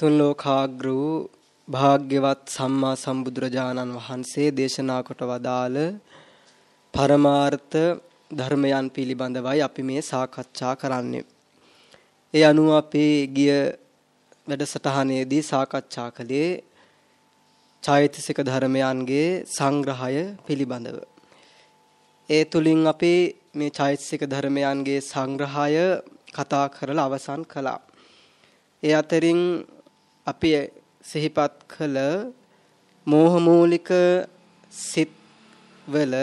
තුන් ලෝකාග්‍ර වූ භාග්‍යවත් සම්මා සම්බුදුරජාණන් වහන්සේ දේශනා කොට වදාළ පරමාර්ථ ධර්මයන් පිළිබඳවයි අපි මේ සාකච්ඡා කරන්නේ. ඒ අනුව අපේ ගිය වැඩසටහනේදී සාකච්ඡා කළේ චෛතසික ධර්මයන්ගේ සංග්‍රහය පිළිබඳව. ඒ තුලින් අපි මේ චෛතසික ධර්මයන්ගේ සංග්‍රහය කතා කරලා අවසන් කළා. ඒ අතරින් අපි සිහිපත් කළ මෝහ මූලික සිත් වල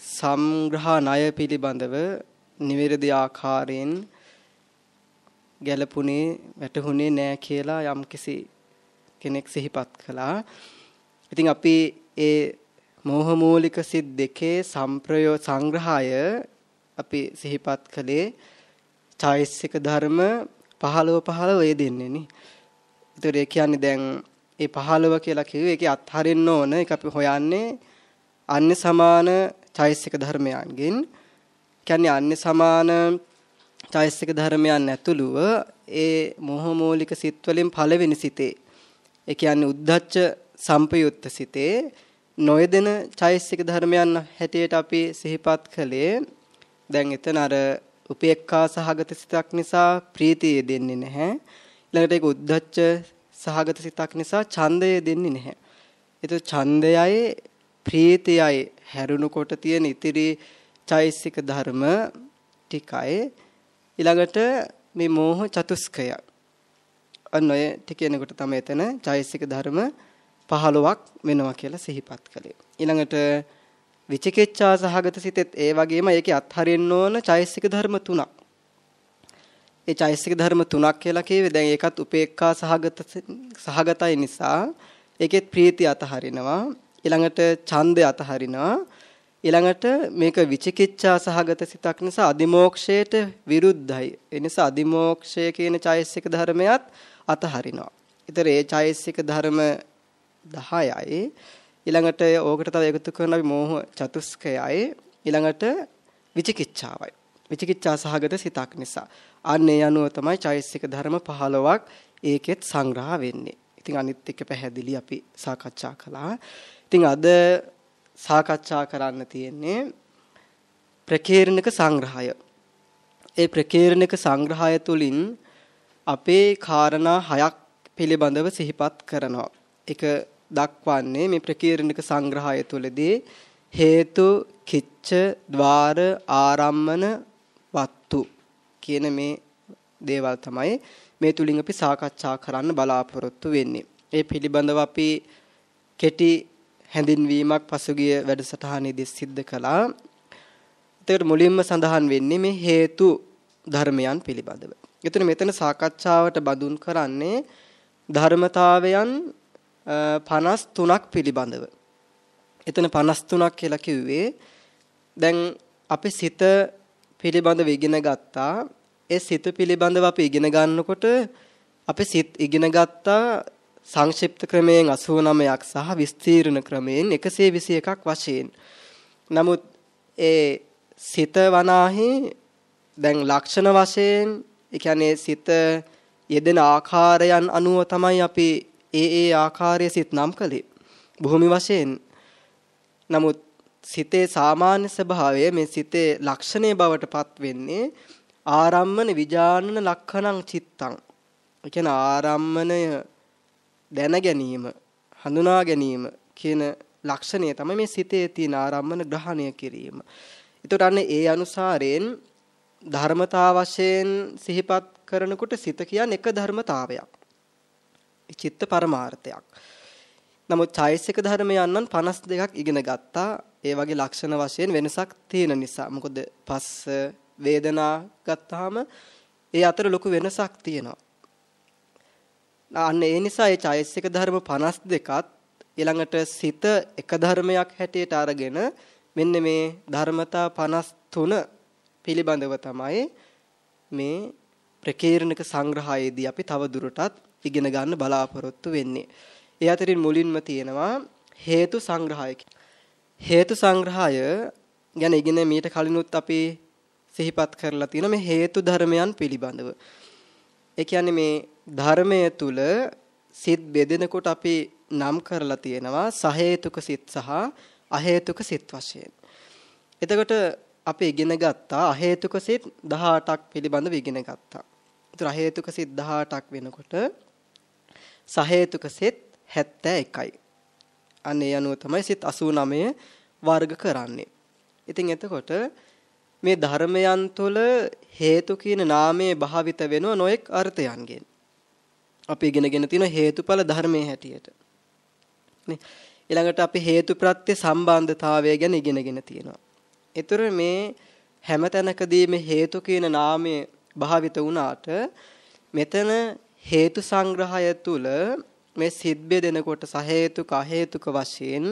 සංග්‍රහ ණය පිළිබඳව නිවැරදි ආකාරයෙන් ගැලපුණේ වැටහුනේ නෑ කියලා යම්කිසි කෙනෙක් සිහිපත් කළා. ඉතින් අපි ඒ මෝහ මූලික සිත් දෙකේ සම්ප්‍රයෝ සංග්‍රහය අපි සිහිපත් කළේ චෛසික ධර්ම 15 15 ඒ දෙන්නේ නේ. ඒතර ඒ කියන්නේ දැන් ඒ 15 කියලා කිව්වේ ඒකේ අත්හරින්න ඕන ඒක අපි හොයන්නේ අන්‍ය සමාන චෛසික ධර්මයන්ගෙන්. කියන්නේ අන්‍ය සමාන චෛසික ධර්මයන් ඇතුළුව ඒ මොහ මූලික සිත් වලින් පළවෙනි සිතේ ඒ කියන්නේ උද්දච්ච සම්පයුත්ත සිතේ නොයදෙන චෛසික ධර්මයන් හැටියට අපි සිහිපත් කළේ දැන් එතන අර උපේක්ඛා සහගත සිතක් නිසා ප්‍රීතිය දෙන්නේ නැහැ. ඊළඟට ඒක උද්ධච්ච සහගත සිතක් නිසා ඡන්දය දෙන්නේ නැහැ. ඒතකොට ඡන්දයයි ප්‍රීතියයි හැරුණකොට තියෙන ඉතිරි චෛසික ධර්ම ටිකයි ඊළඟට මේ මෝහ චතුස්කය. අන්න ඔය ටික එනකොට තමයි එතන චෛසික ධර්ම 15ක් වෙනවා කියලා සිහිපත් කළේ. ඊළඟට විචිකිච්ඡා සහගත සිතෙත් ඒ වගේම ඒකේ අත්හරින්න ඕන චෛසික ධර්ම තුනක්. ඒ චෛසික ධර්ම තුනක් කියලා කිව්වේ. දැන් ඒකත් උපේක්ඛා සහගත සහගතයි නිසා ඒකෙත් ප්‍රීතිය අතහරිනවා. ඊළඟට ඡන්දය අතහරිනවා. ඊළඟට මේක විචිකිච්ඡා සහගත සිතක් නිසා අදිමෝක්ෂයට විරුද්ධයි. ඒ නිසා අදිමෝක්ෂය කියන චෛසික ධර්මයක් අතහරිනවා. ඊතර ඒ චෛසික ධර්ම 10යි ඊළඟට ඕකට තව එකතු කරන අපි මෝහ චතුස්කයයි. ඊළඟට විචිකිච්ඡාවයි. විචිකිච්ඡා සහගත සිතක් නිසා. අන්න ඒ අනුව තමයි චෛසික ධර්ම 15ක් ඒකෙත් සංග්‍රහ වෙන්නේ. ඉතින් අනිත් එක පැහැදිලි අපි සාකච්ඡා කළා. ඉතින් අද සාකච්ඡා කරන්න තියෙන්නේ ප්‍රකීර්ණක සංග්‍රහය. ඒ ප්‍රකීර්ණක සංග්‍රහය තුලින් අපේ කාරණා හයක් පිළිබඳව සිහිපත් කරනවා. ඒක දක්වන්නේ මේ ප්‍රකීර්ණක සංග්‍රහය තුළදී හේතු කිච්ච ద్వාර ආරම්මන වත්තු කියන මේ දේවල් තමයි මේ තුලින් අපි සාකච්ඡා කරන්න බලාපොරොත්තු වෙන්නේ. ඒ පිළිබඳව අපි කෙටි හැඳින්වීමක් පසුගිය වැඩසටහනේදී සිද්ධ කළා. ඒකට මුලින්ම සඳහන් වෙන්නේ මේ හේතු ධර්මයන් පිළිබඳව. එතන මෙතන සාකච්ඡාවට බඳුන් කරන්නේ ධර්මතාවයන් 53ක් පිළිබඳව. එතන 53ක් කියලා කිව්වේ දැන් අපි සිත පිළිබඳව ඉගෙන ගත්තා. ඒ සිත පිළිබඳව අපි ඉගෙන ගන්නකොට අපි සිත් ඉගෙන ගත්තා සංක්ෂිප්ත ක්‍රමයෙන් 89ක් සහ විස්තීර්ණ ක්‍රමයෙන් 121ක් වශයෙන්. නමුත් ඒ සිත වනාහි දැන් ලක්ෂණ වශයෙන් ඒ කියන්නේ සිත යෙදෙන ආකාරයන් අනුව තමයි අපි ඒ ඒ ආකාරයේ සිත් නම් කළේ. භූමි වශයෙන්. නමුත් සිතේ සාමාන්‍ය ස්වභාවය මේ සිතේ ලක්ෂණයේ බවට පත් වෙන්නේ ආරම්මන විජානන ලක්ෂණං චිත්තං. ඒ කියන්නේ ආරම්මණය දැන ගැනීම, හඳුනා ගැනීම කියන ලක්ෂණය තමයි මේ සිතේ තියෙන ආරම්මන ග්‍රහණය කිරීම. ඒතකොට අන්න ඒ අනුසාරයෙන් ධර්මතා වශයෙන් සිහිපත් කරනකොට සිත කියන්නේ එක ධර්මතාවයක්. චිත්ත පරමාර්ථයක්. නමුත් චෛසික ධර්මයන් නම් 52ක් ඉගෙන ගත්තා. ඒ වගේ ලක්ෂණ වශයෙන් වෙනසක් තියෙන නිසා. මොකද පස්ස වේදනා ගත්තාම ඒ අතර ලොකු වෙනසක් තියෙනවා. අන්න ඒ නිසා මේ චෛසික ධර්ම 52ත් ඊළඟට සිත එක ධර්මයක් හැටියට අරගෙන මෙන්න මේ ධර්මතා 53 පිළිබඳව තමයි මේ ප්‍රකීර්ණක සංග්‍රහයේදී අපි තව දුරටත් ඉගෙන ගන්න බලාපොරොත්තු වෙන්නේ. ඒ අතරින් මුලින්ම තියෙනවා හේතු සංග්‍රහය. හේතු සංග්‍රහය ගැන ඉගෙන මීට කලිනුත් අපි සිහිපත් කරලා තියෙන මේ හේතු ධර්මයන් පිළිබඳව. ඒ කියන්නේ මේ ධර්මය තුල සිත් බෙදෙනකොට අපි නම් කරලා තියෙනවා සහේතුක සිත් සහ අහේතුක සිත් වශයෙන්. එතකොට අපි ඉගෙන ගත්තා අහේතුක සිත් 18ක් පිළිබඳව ඉගෙන ගත්තා. ඒතර අහේතුක සිත් 18ක් වෙනකොට සහේතුක සිත් 71යි. අන්න ඒ අනුව තමයි සිත් 89 වර්ග කරන්නේ. ඉතින් එතකොට මේ ධර්මයන් තුළ හේතු කියන නාමයේ භාවිත වෙනව නොඑක් අර්ථයන්ගෙන්. අපි ඉගෙනගෙන තියෙන හේතුඵල ධර්මයේ හැටියට. නේ ඊළඟට අපි හේතු ප්‍රත්‍ය සම්බන්ධතාවය ගැන ඉගෙනගෙන තියෙනවා. ඒතර මේ හැමතැනකදී මේ හේතු කියන නාමය භාවිත වුණාට මෙතන හේතු සංග්‍රහය තුල මේ සිත් බෙදෙනකොට සහේතුක අහේතුක වශයෙන්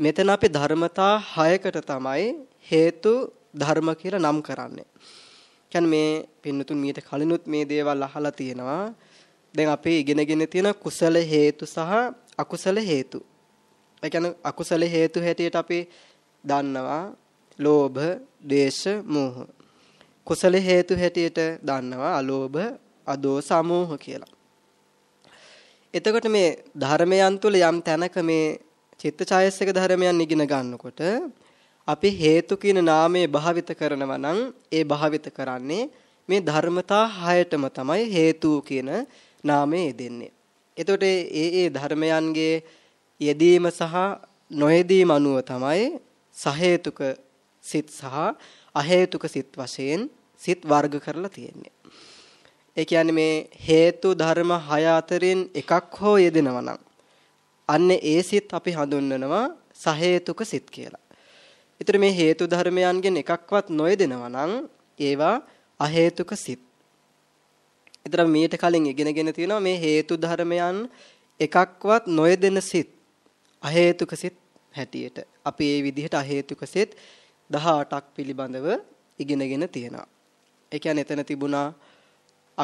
මෙතන අපි ධර්මතා 6කට තමයි හේතු ධර්ම කියලා නම් කරන්නේ. කියන්නේ මේ පින්නතුන් මීට කලිනුත් මේ දේවල් අහලා තියෙනවා. දැන් අපි ඉගෙනගෙන තියෙන කුසල හේතු සහ අකුසල හේතු. ඒ කියන්නේ අකුසල හේතු හැටියට අපි දන්නවා ලෝභ, ද්වේෂ, මෝහ. කුසල හේතු හැටියට දන්නවා අලෝභ, අදෝස, අමෝහ කියලා. එතකොට මේ ධර්මයන් තුල යම් තැනක මේ චිත්තචෛතසික ධර්මයන් ඉගෙන ගන්නකොට අපි හේතු කියන නාමයේ භාවිත කරනවා නම් ඒ භාවිත කරන්නේ මේ ධර්මතා හයටම තමයි හේතු කියන නාමය දෙන්නේ. එතකොට ඒ ඒ ධර්මයන්ගේ යෙදීම සහ නොයෙදීම අනුව තමයි සහේතුක සිත් සහ අහේතුක සිත් වශයෙන් සිත් වර්ග කරලා තියෙන්නේ. ඒ කියන්නේ මේ හේතු ධර්ම හය අතරින් එකක් හෝ යෙදෙනවා නම් අන්න ඒ සිත් අපි හඳුන්වනවා සහේතුක සිත් කියලා. ඊතර මේ හේතු ධර්මයන්ගෙන් එකක්වත් නොයෙදෙනවා නම් ඒවා අහේතුක සිත්. ඊතර මීට කලින් ඉගෙනගෙන තියෙනවා මේ හේතු ධර්මයන් එකක්වත් නොයෙදෙන සිත් අහේතුක සිත් හැටියට. අපි මේ විදිහට අහේතුක සිත් 18ක් පිළිබඳව ඉගෙනගෙන තියෙනවා. ඒ කියන්නේ එතන තිබුණා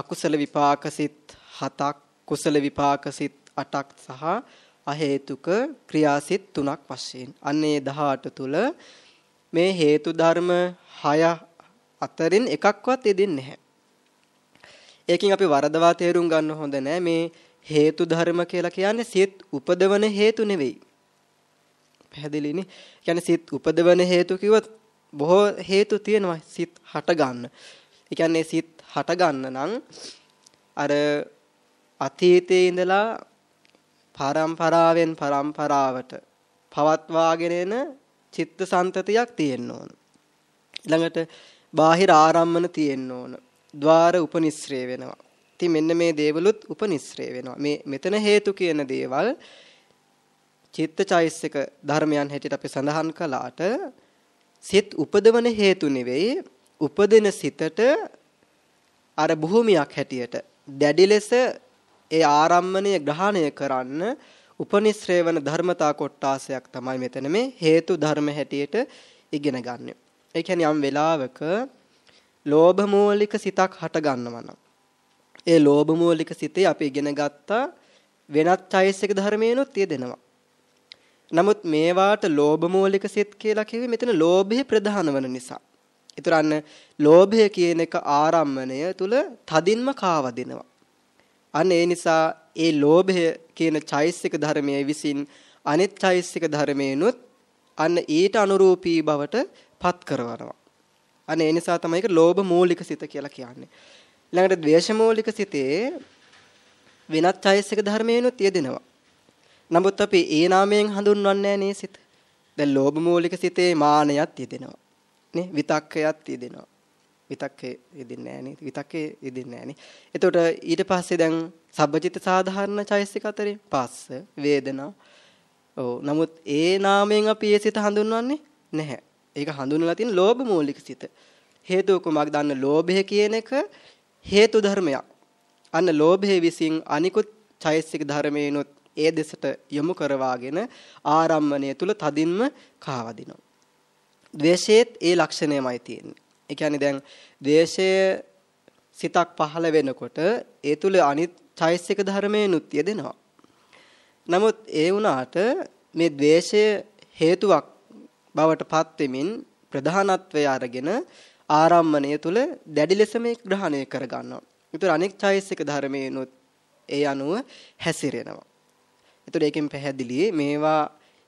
අකුසල විපාක සිත් 7ක් කුසල විපාක සිත් 8ක් සහ අහේතුක ක්‍රියාසිත 3ක් වශයෙන්. අන්නේ 18 තුල මේ හේතු ධර්ම 6 අතරින් එකක්වත් යෙදෙන්නේ නැහැ. ඒකෙන් අපි වරදවා තේරුම් ගන්න හොඳ නැහැ මේ හේතු ධර්ම කියලා කියන්නේ සිත් උපදවන හේතු නෙවෙයි. පැහැදිලිනේ? කියන්නේ සිත් උපදවන හේතු කිව්වොත් බොහෝ හේතු තියෙනවා සිත් හට ගන්න. ඒ කියන්නේ සිත් හට ගන්න නම් අර අතීතයේ ඉඳලා පරම්පරාවෙන් පරම්පරාවට පවත්වාගෙන එන චිත්ත සන්තතියක් තියෙන්න ඕන. ඊළඟට බාහිර ආරම්මන තියෙන්න ඕන. ద్వාර උපනිශ්‍රේ වෙනවා. ඉතින් මෙන්න මේ දේවලුත් උපනිශ්‍රේ වෙනවා. මේ මෙතන හේතු කියන දේවල් චිත්තචෛසික ධර්මයන් හැටියට අපි සඳහන් කළාට සිත් උපදවන හේතු නෙවෙයි උපදින සිතට අර භූමියක් හැටියට දැඩි ලෙස ඒ ආරම්මණය ග්‍රහණය කරන්න උපනිශ්‍රේ වන ධර්මතා කොටාසයක් තමයි මෙතන මේ හේතු ධර්ම හැටියට ඉගෙන ගන්න. ඒ කියන්නේ යම් වෙලාවක ලෝභ මූලික සිතක් හට ගන්නවා නම් ඒ ලෝභ මූලික සිතේ අපි ඉගෙන ගත්තා වෙනත් චෛසික ධර්මේනොත් තියෙනවා. නමුත් මේවාට ලෝභ මූලික සිත් කියලා කිව්වේ මෙතන ලෝභය ප්‍රධාන වන නිසා. ඒතරන්න ලෝභය කියන එක ආරම්මණය තුල තදින්ම කාවදිනවා. අන්න ඒ නිසා ඒ ලෝභය කියන චෛසික ධර්මයේ විසින් අනිත් චෛසික ධර්මේනොත් අන්න ඊට අනුරූපී බවට පත් කරවනවා. අන්න ඒ නිසා තමයි ඒක ලෝභ මූලික සිත කියලා කියන්නේ. ඊළඟට ද්වේෂ මූලික සිතේ වෙනත් චෛසික ධර්මේනොත් යෙදෙනවා. නමුත් අපි ඒ නාමයෙන් හඳුන්වන්නේ නැහැ නේ සිත. දැන් ලෝභ මූලික සිතේ මානයත් යෙදෙනවා. නේ විතක්කයත් යෙදෙනවා. විතක්කේ යෙදෙන්නේ නැහැ නේ. විතක්කේ යෙදෙන්නේ නැහැ නේ. එතකොට ඊට පස්සේ දැන් සබ්බචිත්ත සාධාරණ චෛසික අතරේ පස්ස වේදනා. ඔව්. නමුත් ඒ නාමයෙන් අපි ඒ සිත හඳුන්වන්නේ නැහැ. ඒක හඳුන්වලා තියෙන ලෝභ මූලික සිත. හේතුව කුමක්ද? දන්න ලෝභය කියන එක හේතු ධර්මයක්. අන්න ලෝභයේ විසින් අනිකුත් චෛසික ධර්මේනොත් ඒ දෙසට යොමු කරවාගෙන ආරම්මණය තුල තදින්ම කාවදිනවා. ද්වේෂයේත් ඒ ලක්ෂණයමයි තියෙන්නේ. ඒ කියන්නේ දැන් ද්වේෂය සිතක් පහළ වෙනකොට ඒ තුල අනිත් චෛසික ධර්මේනුත් යෙදෙනවා. නමුත් ඒ වුණාට මේ ද්වේෂය හේතුවක් බවට පත් වෙමින් ප්‍රධානත්වය අරගෙන ආරම්මණය තුල දැඩි ලෙස මේ ග්‍රහණය කර ගන්නවා. ඒතර අනෙක් චෛසික ධර්මේනොත් ඒ අනුව හැසිරෙනවා. ඒතර ඒකෙන් පැහැදිලි මේවා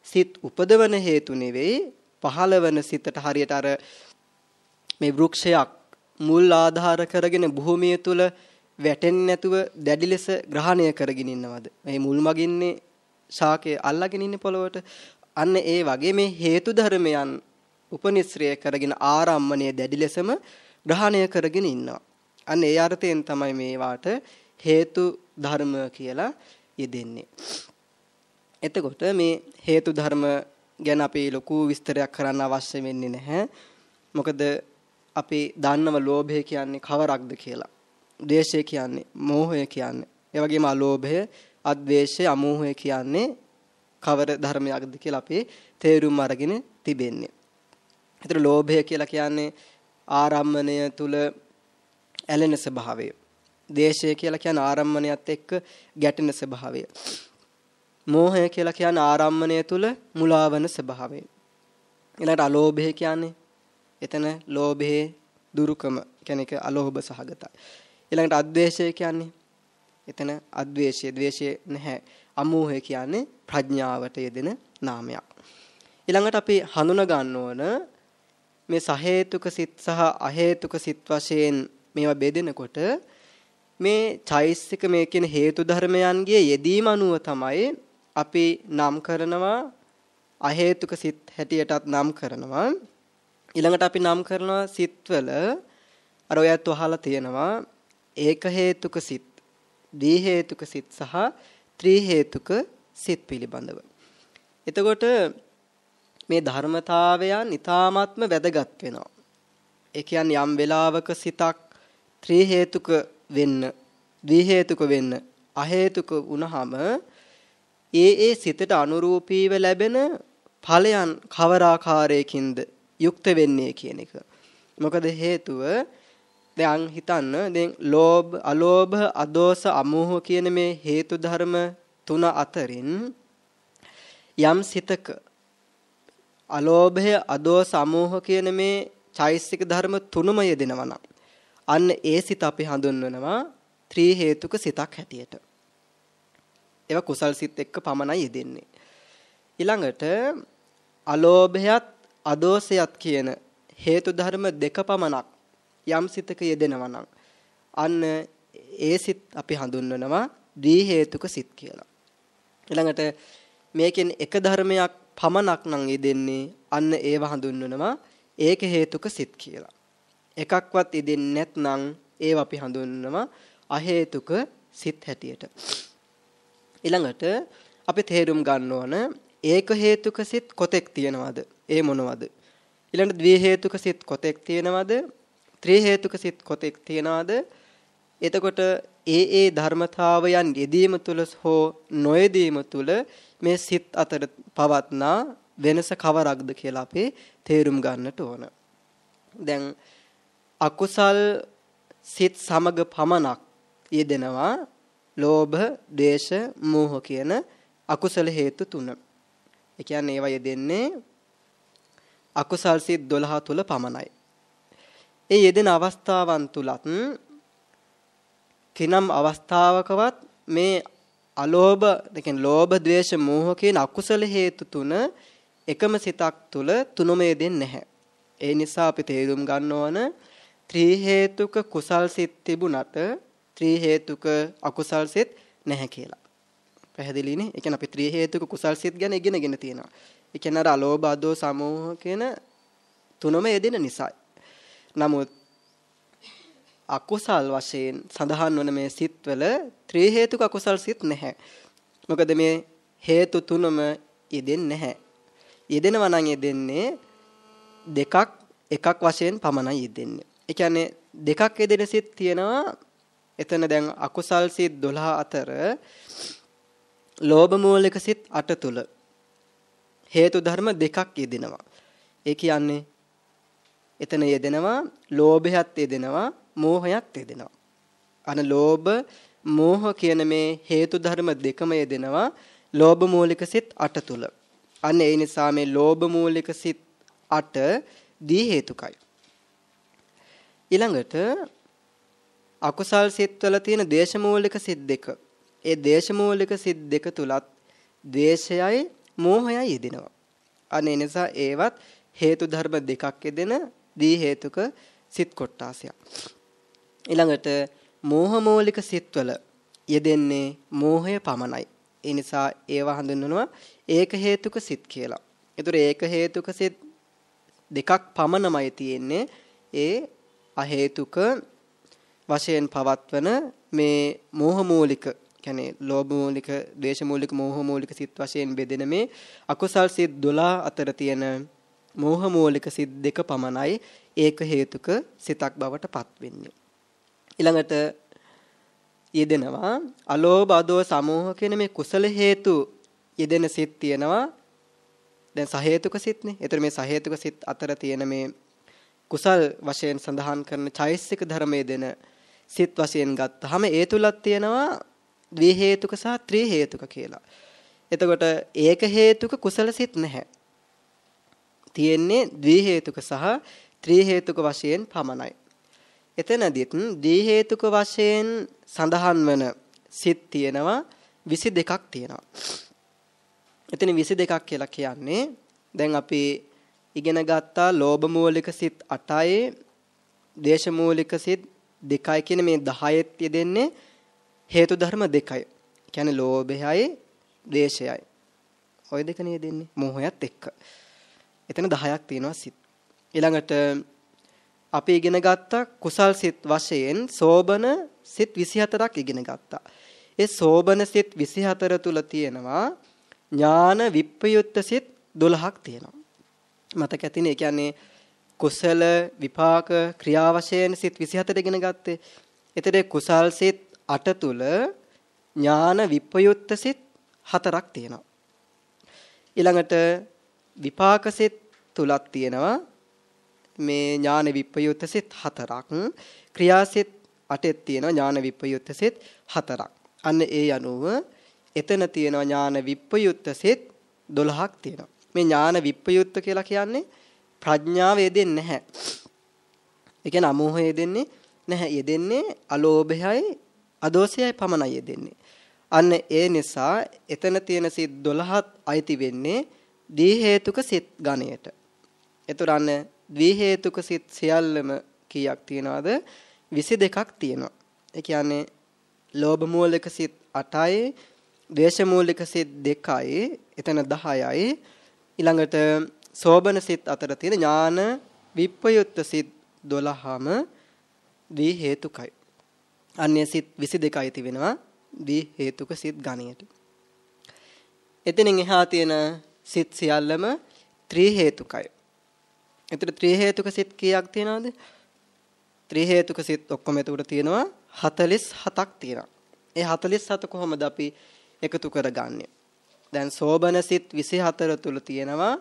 සිත් උපදවන හේතු නෙවෙයි පහළවන සිතට හරියට අර මේ වෘක්ෂයක් මුල් ආධාර කරගෙන භූමිය තුල වැටෙන්නේ නැතුව දැඩි ලෙස ග්‍රහණය කරගෙන ඉන්නවද? මේ මුල් මගින්නේ ශාකය අල්ලගෙන ඉන්නේ පොළොවට. අන්න ඒ වගේ මේ හේතු ධර්මයන් උපනිශ්‍රය කරගෙන ආරම්මණය දැඩි ලෙසම ග්‍රහණය කරගෙන ඉන්නවා. අන්න ඒ අර්ථයෙන් තමයි මේවාට හේතු ධර්ම කියලා යෙදෙන්නේ. එතකොට මේ හේතු ධර්ම ගැන අපි ලොකු විස්තරයක් කරන්න අවශ්‍ය වෙන්නේ නැහැ. මොකද අපි දන්නව ලෝභය කියන්නේ කවරක්ද කියලා. ද්වේෂය කියන්නේ මෝහය කියන්නේ. ඒ වගේම අලෝභය, අද්වේෂය, අමෝහය කියන්නේ කවර ධර්මයක්ද කියලා අපි තේරුම් අරගෙන තිබෙන්නේ. ඒතර ලෝභය කියලා කියන්නේ ආරම්මණය තුල ඇලෙන ස්වභාවය. දේශය කියලා කියන්නේ ආරම්මණයත් එක්ක ගැටෙන ස්වභාවය. මෝහය කියලා කියන්නේ ආරම්මණය තුල මුලාවන ස්වභාවය. ඊළඟට අලෝභය කියන්නේ එතන ලෝභයේ දුරුකම කෙනෙක් අලෝභ සහගතයි. ඊළඟට අද්වේෂය කියන්නේ එතන අද්වේෂය, ද්වේෂය නැහැ. අමෝහය කියන්නේ ප්‍රඥාවට යෙදෙන නාමයක්. ඊළඟට අපි හඳුන ගන්න ඕන මේ සහේතුක සිත් සහ අහේතුක සිත් වශයෙන් මේවා බෙදෙනකොට මේ චෛසික මේ කියන හේතු ධර්මයන්ගේ යෙදීම අනුව තමයි අපි නම් කරනවා අහේතුක සිත් හැටියටත් නම් කරනවා ඊළඟට අපි නම් කරනවා සිත්වල අර ඔයත් අහලා තියෙනවා ඒක හේතුක සිත් දී හේතුක සිත් සහ ත්‍රි හේතුක සිත් පිළිබඳව. එතකොට මේ ධර්මතාවයන් ඊ타ත්ම වැදගත් වෙනවා. ඒ කියන්නේ යම් වෙලාවක සිතක් ත්‍රි හේතුක වෙන්න, ද්වි හේතුක වෙන්න, අ හේතුක වුණාම ඒ ඒ සිතට අනුරූපීව ලැබෙන ඵලයන් කවර ආකාරයකින්ද යුක්ත වෙන්නේ කියන එක. මොකද හේතුව දැන් හිතන්න දැන් ලෝභ අලෝභ අදෝස අමෝහ කියන මේ හේතු ධර්ම තුන අතරින් යම් සිතක අලෝභය අදෝස අමෝහ කියන මේ චෛසික ධර්ම තුනම යෙදෙනවා නම් අන්න ඒ සිත අපි හඳුන්වනවා ත්‍රි හේතුක සිතක් හැටියට. ඒවා කුසල් සිත් එක්ක පමණයි යෙදෙන්නේ. ඊළඟට අලෝභයත් අදෝසයත් කියන හේතු ධර්ම දෙක පමණක් යම් සිතක යෙදෙනවා නම් අන්න ඒ සිත් අපි හඳුන්වනවා දී හේතුක සිත් කියලා. ඊළඟට මේකෙන් එක ධර්මයක් පමණක් නම් යෙදෙන්නේ අන්න ඒව හඳුන්වනවා ඒක හේතුක සිත් කියලා. එකක්වත් යෙදෙන්නේ නැත්නම් ඒව අපි හඳුන්වනවා අහේතුක සිත් හැටියට. ඊළඟට අපි තේරුම් ගන්න ඕන ඒක හේතුක සිත් කොතෙක් තියනවද? ඒ මොනවද? ඊළඟ ද්වි හේතුක සිත් කොතෙක් තියෙනවද? ත්‍රි හේතුක සිත් කොතෙක් තියෙනවද? එතකොට ඒ ඒ ධර්මතාවයන් යෙදීම තුල හෝ නොයෙදීම තුල මේ සිත් අතර පවත්නා වෙනස කවරක්ද කියලා අපි තේරුම් ගන්නට ඕන. දැන් අකුසල් සිත් සමග පමණක් යෙදෙනවා ලෝභ, ද්වේෂ, මෝහ කියන අකුසල හේතු තුන. ඒ කියන්නේ ඒවා යෙදෙන්නේ අකුසල් සිත් 12 තුල පමණයි. ඒ යෙදෙන අවස්ථාවන් තුලත් කිනම් අවස්ථාවකවත් මේ අලෝභ, කියන්නේ ලෝභ, ද්වේෂ, මෝහ කියන අකුසල හේතු තුන එකම සිතක් තුල තුනම යෙදෙන්නේ නැහැ. ඒ නිසා අපි තේරුම් ගන්න ඕන ත්‍රි හේතුක කුසල් සිත් තිබුණට ත්‍රි හේතුක අකුසල් සිත් නැහැ කියලා. පැහැදිලිනේ? ඒ කියන්නේ අපි ත්‍රි හේතුක කුසල් සිත් ගැන ඉගෙනගෙන තියෙනවා. ඒ කියන්නේ අර අලෝභ අදෝ සමෝහ කියන තුනම යෙදෙන නිසා. නමුත් අකුසල් වශයෙන් සඳහන් වන මේ සිත්වල ත්‍රි හේතුක අකුසල් සිත් නැහැ. මොකද මේ හේතු තුනම යෙදෙන්නේ නැහැ. යෙදෙනවා නම් යෙදෙන්නේ දෙකක් එකක් වශයෙන් පමණයි යෙදෙන්නේ. ඒ කියන්නේ දෙකක් යෙදෙන සිත් තියෙනවා එතන දැන් අකුසල් සිත් 12 අතර ලෝභ මූලික සිත් 8 තුල හේතු ධර්ම දෙකක් යෙදෙනවා. ඒ කියන්නේ එතන යෙදෙනවා ලෝභයත් යෙදෙනවා මෝහයත් යෙදෙනවා. අන ලෝභ මෝහ කියන මේ හේතු ධර්ම දෙකම යෙදෙනවා ලෝභ මූලික සිත් 8 තුල. අන්න ඒ නිසා මේ ලෝභ මූලික සිත් 8 දී හේතුකයි. ඊළඟට අකුසල් සිත්වල තියෙන දේශමූලික සිත් දෙක. ඒ දේශමූලික සිත් දෙක තුලත් ද්වේෂයයි මෝහයයි යෙදෙනවා. අනේ නිසා ඒවත් හේතු ධර්ම දෙකක් යෙදෙන දී හේතුක සිත් කොටාසයක්. ඊළඟට මෝහ මූලික සිත්වල යෙදෙන්නේ මෝහය පමණයි. ඒ නිසා ඒවා හඳුන්වනවා ඒක හේතුක සිත් කියලා. ඒතර ඒක හේතුක සිත් දෙකක් පමණමයි තියෙන්නේ. ඒ අහේතුක වශයෙන් පවත්වන මේ මෝහ මූලික කියන්නේ ලෝභ මූලික, ද්වේෂ මූලික, මෝහ මූලික සිත් වශයෙන් බෙදෙන මේ අකුසල් සිත් 12 අතර තියෙන මෝහ මූලික සිත් දෙක පමණයි ඒක හේතුක සිතක් බවට පත් වෙන්නේ. ඊළඟට යෙදෙනවා අලෝභ අදෝ සමෝහ කියන මේ කුසල හේතු යෙදෙන සිත් තියෙනවා. දැන් සහේතුක සිත්නේ. ඒතර මේ සහේතුක සිත් අතර තියෙන මේ කුසල් වශයෙන් සඳහන් කරන චෛසික ධර්මයේ දෙන සිත් වශයෙන් ගත්තාම ඒ තුලත් තියෙනවා ද්වි හේතුක සහ ත්‍රි හේතුක කියලා. එතකොට ඒක හේතුක කුසල සිත් නැහැ. තියෙන්නේ ද්වි හේතුක සහ ත්‍රි හේතුක වශයෙන් පමණයි. එතනදිත් ද්වි හේතුක වශයෙන් සඳහන් වන සිත් තියෙනවා 22ක් තියෙනවා. එතන 22ක් කියලා කියන්නේ දැන් අපි ඉගෙන ගත්තා ලෝභ මූලික සිත් 8යි දේශ මූලික සිත් 2යි කියන මේ 10ත් යෙදෙන්නේ හේතු ධර්ම දෙකයි. කියන්නේ ලෝභයයි දේශයයි. ওই දෙක නේ දෙන්නේ මෝහයත් එක්ක. එතන 10ක් තියෙනවා සිත්. ඊළඟට අපි ඉගෙන ගත්තා කුසල් සිත් වශයෙන් සෝබන සිත් 24ක් ඉගෙන ගත්තා. ඒ සෝබන සිත් 24 තුල තියෙනවා ඥාන විප්පයුත්ත සිත් 12ක් තියෙනවා. මතක ඇතිනේ කියන්නේ කුසල විපාක ක්‍රියා වශයෙන් සිත් 24 ඉගෙන ගත්තේ. එතකොට කුසල් සිත් 8 තුල ඥාන විප්‍රයුක්ත සිත් හතරක් තියෙනවා. ඊළඟට විපාක සිත් තුලක් තියෙනවා මේ ඥාන විප්‍රයුක්ත සිත් හතරක්. ක්‍රියා සිත් 8ක් තියෙනවා ඥාන විප්‍රයුක්ත සිත් හතරක්. අන්න ඒ අනුව එතන තියෙනවා ඥාන විප්‍රයුක්ත සිත් 12ක් තියෙනවා. මේ ඥාන විප්‍රයුක්ත කියලා කියන්නේ ප්‍රඥාව යෙදෙන්නේ නැහැ. ඒ කියන්නේ අමෝහය යෙදෙන්නේ නැහැ. යෙදෙන්නේ අලෝභයයි අදෝසයයි පමණයි යෙදෙන්නේ. අන්න ඒ නිසා එතන තියෙන සිත් 12ත් අයිති වෙන්නේ දී හේතුක සිත් ගණයට. ඒතර අන්න ද්වි හේතුක සිත් සියල්ලම කීයක් තියනවද? 22ක් තියෙනවා. ඒ කියන්නේ ලෝභ මූලික සිත් 8යි, ද්වේෂ මූලික සිත් 2යි, එතන 10යි. ඊළඟට සෝබන සිත් අතර තියෙන ඥාන විප්පයුත්ත සිත් 12ම දී හේතුකයි. අන්‍ය සිත් 22යි තිබෙනවා දී හේතුක සිත් ගණයට. එතනින් එහා තියෙන සිත් සියල්ලම ත්‍රි හේතුකයි. එතන ත්‍රි හේතුක සිත් කීයක් තියෙනවද? ත්‍රි හේතුක සිත් ඔක්කොම එතකොට තියෙනවා 47ක් තියෙනවා. ඒ 47 කොහොමද අපි එකතු කරගන්නේ? දැන් සෝබන සිත් 24 තුල තියෙනවා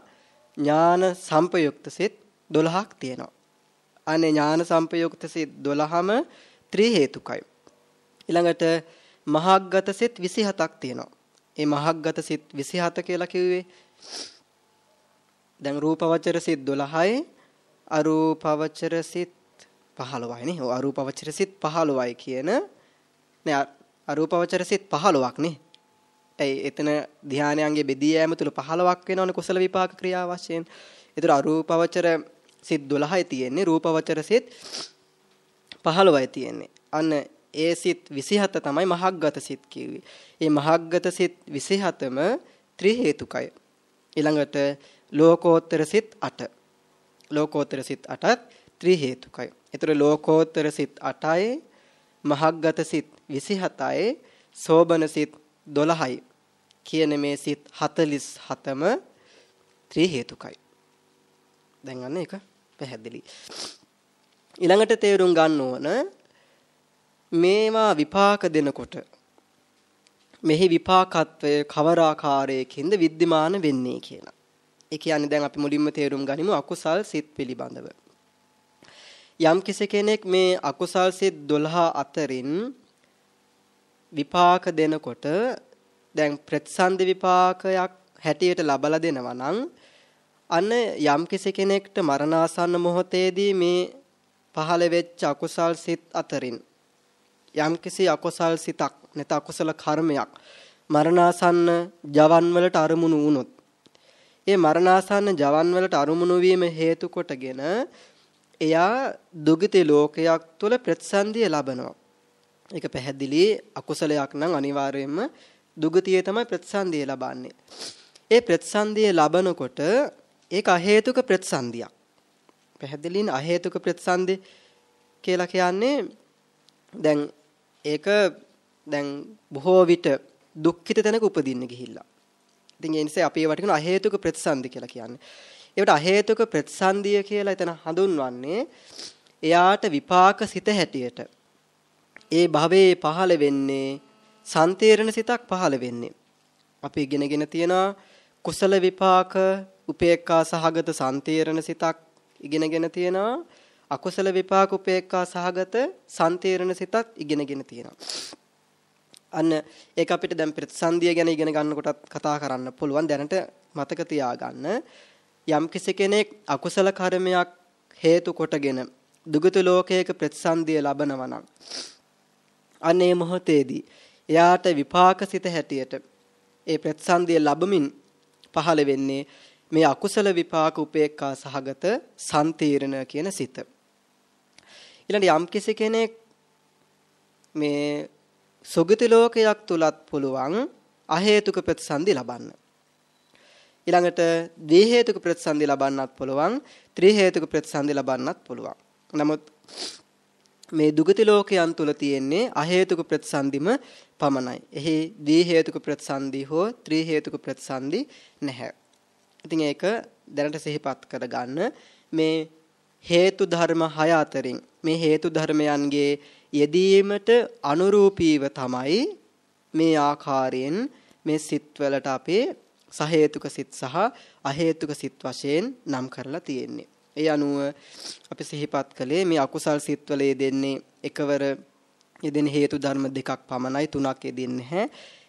ඥාන සම්පයුක්ත සිත් 12ක් තියෙනවා. අනේ ඥාන සම්පයුක්ත සිත් 12ම ත්‍රි හේතුකයි. ඊළඟට මහග්ගත සිත් 27ක් තියෙනවා. ඒ මහග්ගත සිත් 27 කියලා කිව්වේ දැන් රූපවචර සිත් 12යි අරූපවචර සිත් 15යි නේ. ඔව් අරූපවචර සිත් 15යි කියන නේ අරූපවචර සිත් 15ක් නේ. ඒ එතන ධානයන්ගේ බෙදී යෑම තුල 15ක් වෙනවනේ කුසල විපාක ක්‍රියා වශයෙන්. ඒතර අරූපවචර සිත් 12යි තියෙන්නේ රූපවචර සිත් 15යි තියෙන්නේ. අන්න ඒ සිත් 27 තමයි මහග්ගත සිත් කිව්වේ. මේ මහග්ගත සිත් 27ම ත්‍රි හේතුකය. ඊළඟට ලෝකෝත්තර සිත් 8. ලෝකෝත්තර සිත් 8ත් ත්‍රි හේතුකය. ඒතර ලෝකෝත්තර සිත් 8යි මහග්ගත සිත් 27යි සෝබන සිත් 12යි කියන මේ සිත් 47ම ත්‍රි හේතුකයි. දැන් අන්න ඒක පැහැදිලි. ඊළඟට තේරුම් ගන්න ඕන මේවා විපාක දෙනකොට මෙහි විපාකත්වය කවර ආකාරයකින්ද विद्यमान වෙන්නේ කියලා. ඒ කියන්නේ දැන් අපි මුලින්ම තේරුම් ගනිමු අකුසල් සිත් පිළිබඳව. යම් කෙනෙක් මේ අකුසල් සිත් 12 අතරින් විපාක දෙනකොට දැන් ප්‍රතිසන්දි විපාකයක් හැටියට ලබලා දෙනවා නම් අන්න යම් කෙනෙක්ට මරණාසන්න මොහොතේදී මේ පහළ වෙච්ච අකුසල් සිත් අතරින් යම්කිසි අකුසල් සිතක් නැත අකුසල කර්මයක් මරණාසන්න ජවන් වලට අරමුණු වුණොත් ඒ මරණාසන්න ජවන් වලට අරමුණු වීම හේතු කොටගෙන එයා දුගති ලෝකයක් තුල ප්‍රතිසන්දිය ලබනවා. ඒක පැහැදිලි අකුසලයක් නම් අනිවාර්යයෙන්ම දුගතියේ තමයි ප්‍රතිසන්දිය ලබන්නේ. ඒ ප්‍රතිසන්දිය ලබනකොට ඒක අහේතුක ප්‍රතිසන්දියක්. පැහැදිලින අහේතුක ප්‍රතිසන්දි කියලා කියන්නේ දැන් ඒක දැන් බොහෝ විට දුක්ඛිත තැනක උපදින්න ගිහිල්ලා. ඉතින් ඒ නිසා අපි ඒවට කියන අහේතුක ප්‍රතිසන්දි කියලා කියන්නේ. ඒවට අහේතුක ප්‍රතිසන්දිය කියලා එතන හඳුන්වන්නේ එයාට විපාක සිත හැටියට. ඒ භවයේ පහළ වෙන්නේ සන්තීර්ණ සිතක් පහළ වෙන්නේ. අපි ඉගෙනගෙන තියනවා කුසල විපාක උපේක්ඛා සහගත සන්තීර්ණ සිතක් ඉගෙනගෙන තියනවා අකුසල විපාක උපේක්ඛා සහගත සන්තීර්ණ සිතක් ඉගෙනගෙන තියෙනවා. අන්න ඒක අපිට දැන් ප්‍රතිසන්දිය ගැන ඉගෙන ගන්නකොටත් කතා කරන්න පුළුවන් දැනට මතක තියාගන්න යම් කෙනෙක් අකුසල කර්මයක් හේතු කොටගෙන දුගත ලෝකයක ප්‍රතිසන්දිය ලබනවා නම් අනේ මොහොතේදී එයාට විපාක සිත හැටියට ඒ ප්‍රතිසන්දිය ලැබමින් පහළ වෙන්නේ මේ අකුසල විපාක උපේක්ඛා සහගත සම්තීරණ කියන සිත. ඊළඟ යම් කෙනෙක් මේ සුගති ලෝකයක් තුලත් පුළුවන් අහේතුක ප්‍රතිසන්දි ලබන්න. ඊළඟට ද්වි හේතුක ප්‍රතිසන්දි ලබන්නත් පුළුවන් ත්‍රි හේතුක ප්‍රතිසන්දි ලබන්නත් පුළුවන්. නමුත් මේ දුගති ලෝකයන් තුල තියෙන්නේ අහේතුක ප්‍රතිසන්දිම පමණයි. එහි ද්වි හේතුක ප්‍රතිසන්දි හෝ ත්‍රි හේතුක ප්‍රතිසන්දි නැහැ. ඉතින් ඒක දැනට සිහිපත් කරගන්න මේ හේතු ධර්ම 6 අතරින් මේ හේතු ධර්මයන්ගේ යෙදීමට අනුරූපීව තමයි මේ ආකාරයෙන් මේ සිත්වලට අපේ සහේතුක සිත් සහ අහේතුක සිත් වශයෙන් නම් කරලා තියෙන්නේ. ඒ අනුව අපි සිහිපත් කළේ මේ අකුසල් සිත්වල යෙදෙන්නේ එකවර යෙදෙන හේතු ධර්ම දෙකක් පමණයි තුනක් යෙදෙන්නේ නැහැ.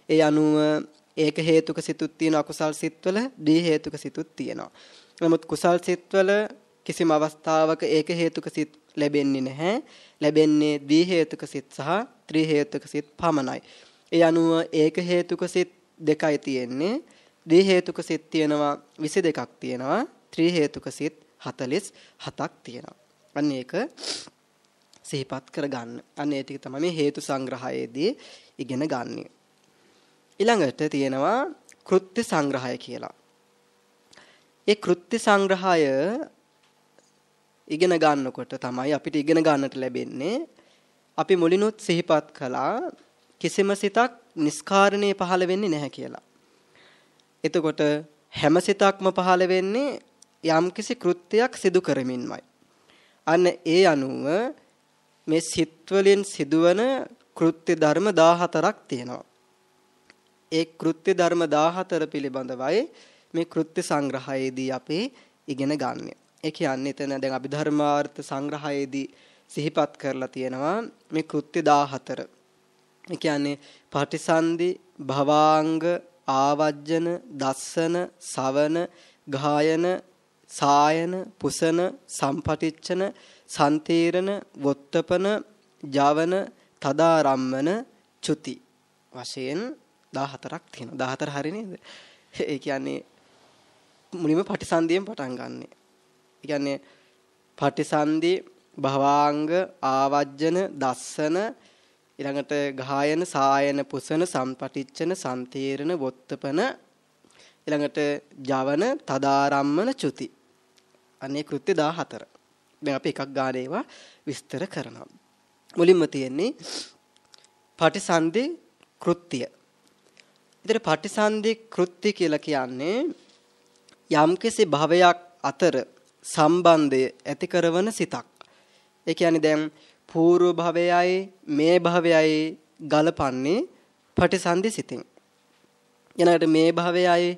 ඒ අනුව ඒක හේතුක සිතුත් තියෙන අකුසල් සිත්වල දී හේතුක සිතුත් තියෙනවා. නමුත් කුසල් සිත්වල කිසිම අවස්ථාවක ඒක හේතුක සිත් ලැබෙන්නේ නැහැ. ලැබෙන්නේ දී හේතුක සිත් සහ ත්‍රි හේතුක සිත් පමණයි. ඒ අනුව ඒක හේතුක සිත් දෙකයි තියෙන්නේ. දී හේතුක සිත් තියෙනවා 22ක් තියෙනවා. ත්‍රි හේතුක සිත් 47ක් තියෙනවා. අන්න ඒක සිහිපත් කරගන්න. අන්න ඒ ටික තමයි මේ හේතු සංග්‍රහයේදී ඉගෙන ගන්නෙ. ඊළඟට තියෙනවා කෘත්‍ය සංග්‍රහය කියලා. ඒ කෘත්‍ය සංග්‍රහය ඉගෙන ගන්නකොට තමයි අපිට ඉගෙන ගන්නට ලැබෙන්නේ අපි මුලිනුත් සිහිපත් කළා කිසිම සිතක් නිස්කාරණේ පහළ වෙන්නේ නැහැ කියලා. එතකොට හැම සිතක්ම පහළ වෙන්නේ යම්කිසි කෘත්‍යයක් සිදු කරමින්මයි. අන්න ඒ අනුව මේ සිත් වලින් සිදුවන කෘත්‍ය ධර්ම 14ක් තියෙනවා. ඒ කෘත්‍ය ධර්ම 14 පිළිබඳවයි මේ කෘත්‍ය සංග්‍රහයේදී අපි ඉගෙන ගන්නෙ. ඒ කියන්නේ එතන දැන් අභිධර්මාර්ථ සංග්‍රහයේදී සිහිපත් කරලා තියෙනවා මේ කෘත්‍ය 14. ඒ කියන්නේ පටිසන්ධි භවාංග ආවජ්ජන දස්සන සවන ගායන සායන පුසන සම්පටිච්ඡන සන්තීරණ වොත්තපන ජවන තදාරම්මන චුති. වශයෙන් 14ක් තියෙනවා. 14 හරි නේද? ඒ කියන්නේ මුලින්ම පටිසන්ධියෙන් පටන් ගන්නෙ. ඒ කියන්නේ පටිසන්ධි භවාංග ආවජ්ජන දස්සන ඊළඟට ගායන සායන පුසන සම්පටිච්ඡන සම්තීරණ වොත්තපන ඊළඟට ජවන තදාරම්මන චුති. අනේ කෘත්‍ය 14. දැන් අපි එකක් ගන්න ඒවා විස්තර කරනවා. මුලින්ම තියෙන්නේ පටිසන්ධි කෘත්‍ය. ඉතින් පටිසන්ධි කෘත්‍ය කියලා කියන්නේ යම්කිසි භවයක් අතර සම්බන්ධය ඇති කරන සිතක්. ඒ කියන්නේ දැන් పూර්ව භවයයි මේ භවයයි ගලපන්නේ පටිසන්ධි සිතින්. ඊළඟට මේ භවයයි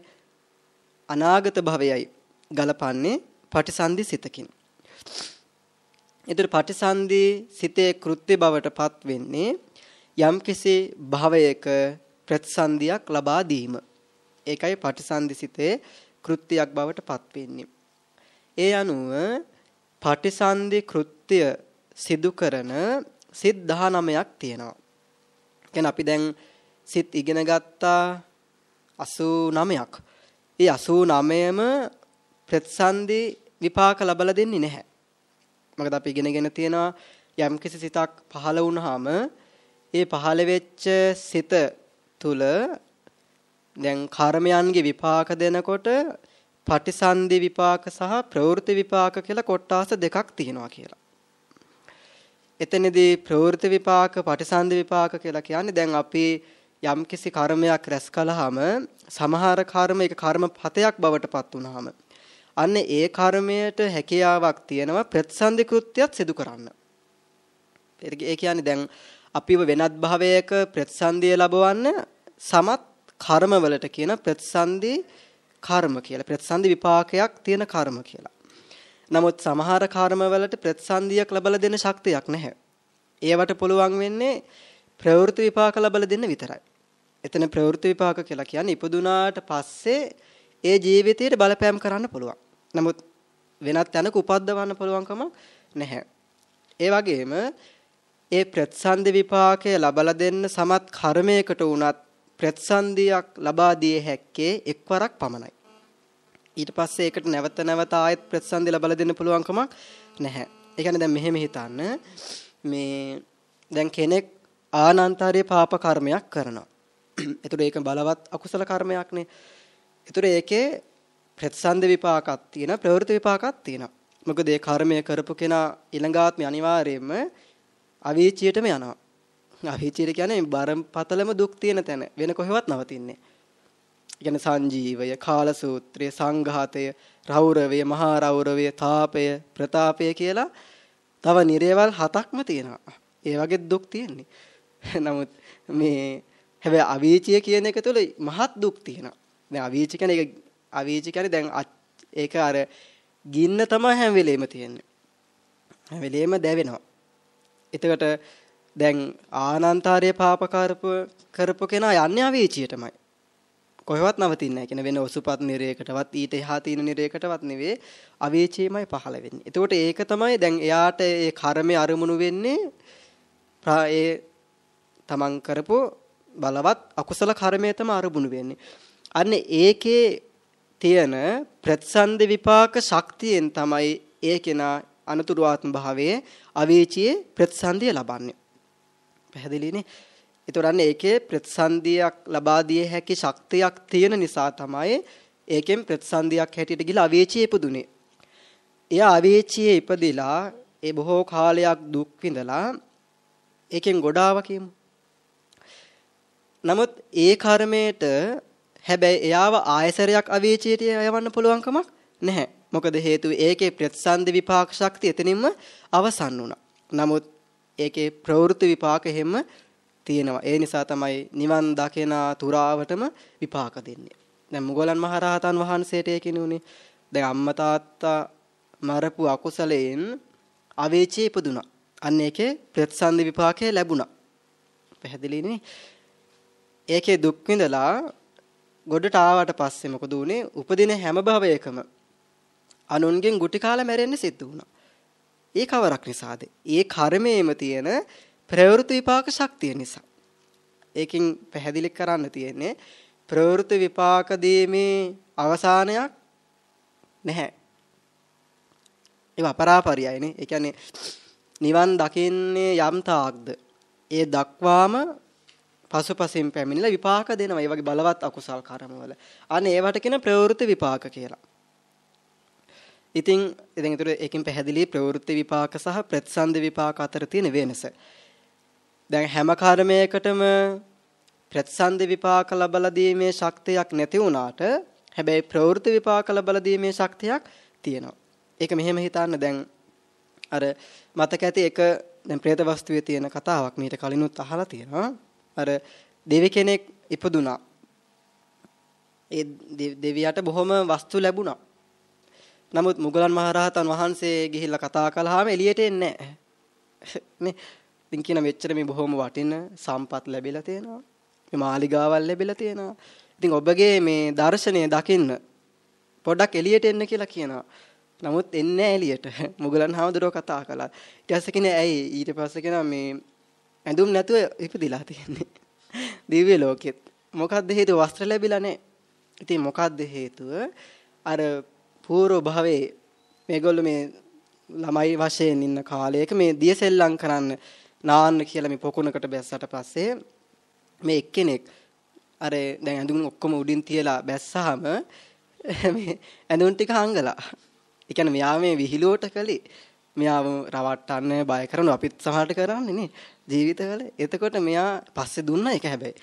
අනාගත භවයයි ගලපන්නේ පටිසන්ධි සිතකින්. ඊතර පටිසන්ධි සිතේ කෘත්‍ය බවට පත් වෙන්නේ යම්කිසි භවයක ප්‍රතිසන්දියක් ලබා දීම. ඒකයි පටිසන්ධි සිතේ කෘත්‍යයක් බවට පත් වෙන්නේ. ඒ අනුව පටිසන්ධි කෘත්‍ය සිදු කරන සිත් 19ක් තියෙනවා. කියන්නේ අපි දැන් සිත් ඉගෙන ගත්තා 89ක්. ඒ 89ම ප්‍රතිසන්දි විපාක ලබලා දෙන්නේ නැහැ. මොකද අපි ඉගෙනගෙන තියෙනවා යම්කිසි සිතක් පහළ වුණාම ඒ පහළ වෙච්ච සිත තුල දැන් කර්මයන්ගේ විපාක දෙනකොට පටිසන්ධි විපාක සහ ප්‍රවෘත්ති විපාක කියලා කොටාස දෙකක් තියෙනවා කියලා. එතනදී ප්‍රවෘත්ති විපාක පටිසන්ධි විපාක කියලා කියන්නේ දැන් අපි යම්කිසි කර්මයක් රැස් කළාම සමහර කර්ම ඒක කර්ම පතයක් බවට පත් වුනහම අන්න ඒ කර්මයට හැකියාවක් තියෙනවා ප්‍රතිසන්දි කෘත්‍යයක් සිදු කරන්න. ඒ කියන්නේ දැන් අපිව වෙනත් භවයක ප්‍රතිසන්දිය ලබවන්න සමත් කර්මවලට කියන ප්‍රතිසන්දි කර්ම කියලා. ප්‍රතිසන්දි විපාකයක් තියෙන කර්ම කියලා. නමුත් සමහර කර්මවලට ප්‍රතිසන්දියක් ලබලා දෙන්න ශක්තියක් නැහැ. ඒවට පුළුවන් වෙන්නේ ප්‍රවෘත්ති විපාක ලබලා දෙන්න විතරයි. එතන ප්‍රවෘත්ති විපාක කියලා කියන්නේ ඉපදුනාට පස්සේ ඒ ජීවිතයට බලපෑම් කරන්න පුළුවන්. නමුත් වෙනත් තැනක උපද්දවන්න පුළුවන්කම නැහැ. ඒ වගේම ඒ ප්‍රතිසන්දි විපාකය ලබලා දෙන්න සමත් කර්මයකට වුණත් ප්‍රතිසන්දියක් ලබා දිය හැක්කේ එක්වරක් පමණයි. ඊට පස්සේ ඒකට නැවත නැවත ආයෙත් ප්‍රතිසන්දි ලබා දෙන්න පුළුවන් කමක් නැහැ. ඒ කියන්නේ දැන් මෙහෙම හිතන්න මේ දැන් කෙනෙක් ආනන්තරීය පාප කර්මයක් කරනවා. ඒතර ඒක බලවත් අකුසල කර්මයක්නේ. ඒතර ඒකේ ප්‍රතිසන්ද විපාකක් තියෙනවා ප්‍රවෘත්ති විපාකක් තියෙනවා. මොකද ඒ කර්මය කරපු කෙනා ඊළඟාත්මේ අනිවාර්යයෙන්ම අවීචියටම යනවා. අවීචියට කියන්නේ බරපතලම දුක් තියෙන තැන වෙන කොහෙවත් නවතින්නේ. කියන්නේ සංජීවය, කාලසූත්‍රය, සංඝාතය, රෞරවය, මහා රෞරවය, තාපය, ප්‍රතාපය කියලා තව නිරේවල් හතක්ම තියෙනවා. ඒ වගේ දුක් තියෙන්නේ. නමුත් මේ හැබැයි අවීචිය කියන එක තුළ මහත් දුක් තියෙනවා. දැන් අවීචි කියන්නේ ඒක අවීචි කියන්නේ දැන් ඒක අර ගින්න තමයි හැම වෙලෙම තියෙන්නේ. හැම වෙලෙම දැවෙනවා. එතකොට දැන් ආනන්තාරයේ පාප කරපු කෙනා යන්නේ අවීචියටමයි. කොහෙවත් නවතින්නේ නැහැ. කියන වෙන ඔසුපත් නිරයකටවත් ඊට එහා තියෙන නිරයකටවත් නෙවෙයි අවීචියමයි පහළ වෙන්නේ. එතකොට ඒක තමයි දැන් එයාට ඒ කර්මය අරමුණු වෙන්නේ ඒ තමන් කරපු බලවත් අකුසල කර්මය තමයි අරමුණු වෙන්නේ. අන්න ඒකේ තියෙන ප්‍රතිසන්ද විපාක ශක්තියෙන් තමයි ඒ කෙනා අනතුරු ආත්ම භාවයේ අවීචියේ ප්‍රතිසන්දිය ලබන්නේ. පැහැදිලිනේ? ඒතරන්නේ ඒකේ ප්‍රතිසන්දියක් ලබා දිය හැකි ශක්තියක් තියෙන නිසා තමයි ඒකෙන් ප්‍රතිසන්දියක් හැටියට ගිහලා අවීචියේ ඉපදුනේ. එයා අවීචියේ ඉපදිලා ඒ බොහෝ කාලයක් දුක් විඳලා ඒකෙන් ගොඩාව කියමු. නමුත් ඒ කර්මයට හැබැයි එයාව ආයසරයක් අවීචයට යවන්න පුළුවන් කමක් නැහැ. මොකද හේතුව ඒකේ ප්‍රතිසන්දි විපාක ශක්තිය එතනින්ම අවසන් වුණා. නමුත් ඒකේ ප්‍රවෘත්ති විපාක හැම තියෙනවා. ඒ නිසා තමයි නිවන් දකින තුරාවටම විපාක දෙන්නේ. දැන් මුගලන් මහරහතන් වහන්සේට ඒකිනුනේ. දැන් අම්මා තාත්තා මරපු අකුසලයෙන් අවේචී ඉපදුනා. අන්න ඒකේ ප්‍රතිසන්දි විපාකය ලැබුණා. පැහැදිලිනේ? ඒකේ දුක් විඳලා ගොඩට ආවට පස්සේ මොකද උනේ? උපදින හැම භවයකම අනුන්ගෙන් ගුටි කාලා මැරෙන්න සිද්ධ වුණා. ඒ කවරක් නිසාද? ඒ කර්මයේම තියෙන ප්‍රවෘත්ති විපාක ශක්තිය නිසා. ඒකෙන් පැහැදිලි කරන්න තියෙන්නේ ප්‍රවෘත්ති විපාක දීමේ අවසානයක් නැහැ. ඒවා පරාපරියයිනේ. ඒ කියන්නේ නිවන් දකින්නේ යම් තාක්ද ඒ දක්වාම පසුපසින් පැමිණිලා විපාක දෙනවා. ඒ වගේ බලවත් අකුසල් කර්මවල. අන්න ඒවට කියන ප්‍රවෘත්ති විපාක කියලා. ඉතින් ඉතින් ඒතර ඒකෙන් පැහැදිලි ප්‍රවෘත්ති විපාක සහ ප්‍රතිසන්දි විපාක අතර තියෙන වෙනස. දැන් හැම කර්මයකටම ප්‍රතිසන්දි විපාක ලබලා දීමේ ශක්තියක් නැති වුණාට හැබැයි ප්‍රවෘත්ති විපාක ලබලා දීමේ ශක්තියක් තියෙනවා. ඒක මෙහෙම හිතන්න දැන් අර මතක ඇති එක දැන් പ്രേත වස්තුවේ තියෙන කතාවක් මීට කලිනුත් අහලා තියෙනවා. අර දෙවි කෙනෙක් ඉපදුනා. ඒ දෙවියට බොහොම වස්තු ලැබුණා. නමුත් මුගලන් මහරහතන් වහන්සේ ගිහිල්ලා කතා කළාම එළියට එන්නේ නැහැ. නේ ඉතින් කියන මෙච්චර මේ බොහොම වටින සම්පත් ලැබිලා තියෙනවා. මේ මාලිගාවල් ලැබිලා තියෙනවා. ඉතින් ඔබගේ මේ දර්ශනය දකින්න පොඩ්ඩක් එළියට එන්න කියලා කියනවා. නමුත් එන්නේ එළියට. මුගලන් හාමුදුරුවෝ කතා කළා. ඊට පස්සේ කිනේ ඇයි ඊට පස්සේ කියනවා මේ ඇඳුම් නැතුව ඉපදිලා තියෙන්නේ. දිව්‍ය ලෝකෙත්. මොකද්ද හේතුව වස්ත්‍ර ලැබිලා නැහැ. ඉතින් මොකද්ද හේතුව? අර పూర్ව භවයේ මේගොල්ලෝ මේ ළමයි වශයෙන් ඉන්න කාලයක මේ දියසෙල්ලම් කරන්න නාන්න කියලා මේ පොකුණකට බැස්සට පස්සේ මේ එක්කෙනෙක් අර දැන් ඇඳුම් ඔක්කොම උඩින් තියලා බැස්සාම මේ ඇඳුම් ටික හංගලා. ඒ කියන්නේ මෙයා මේ විහිළුවට කළේ මෙයාව රවට්ටන්න බය කරනවා අපිත් සමහරට කරන්නේ නේ ජීවිතවල. එතකොට මෙයා පස්සේ දුන්නා ඒක හැබැයි.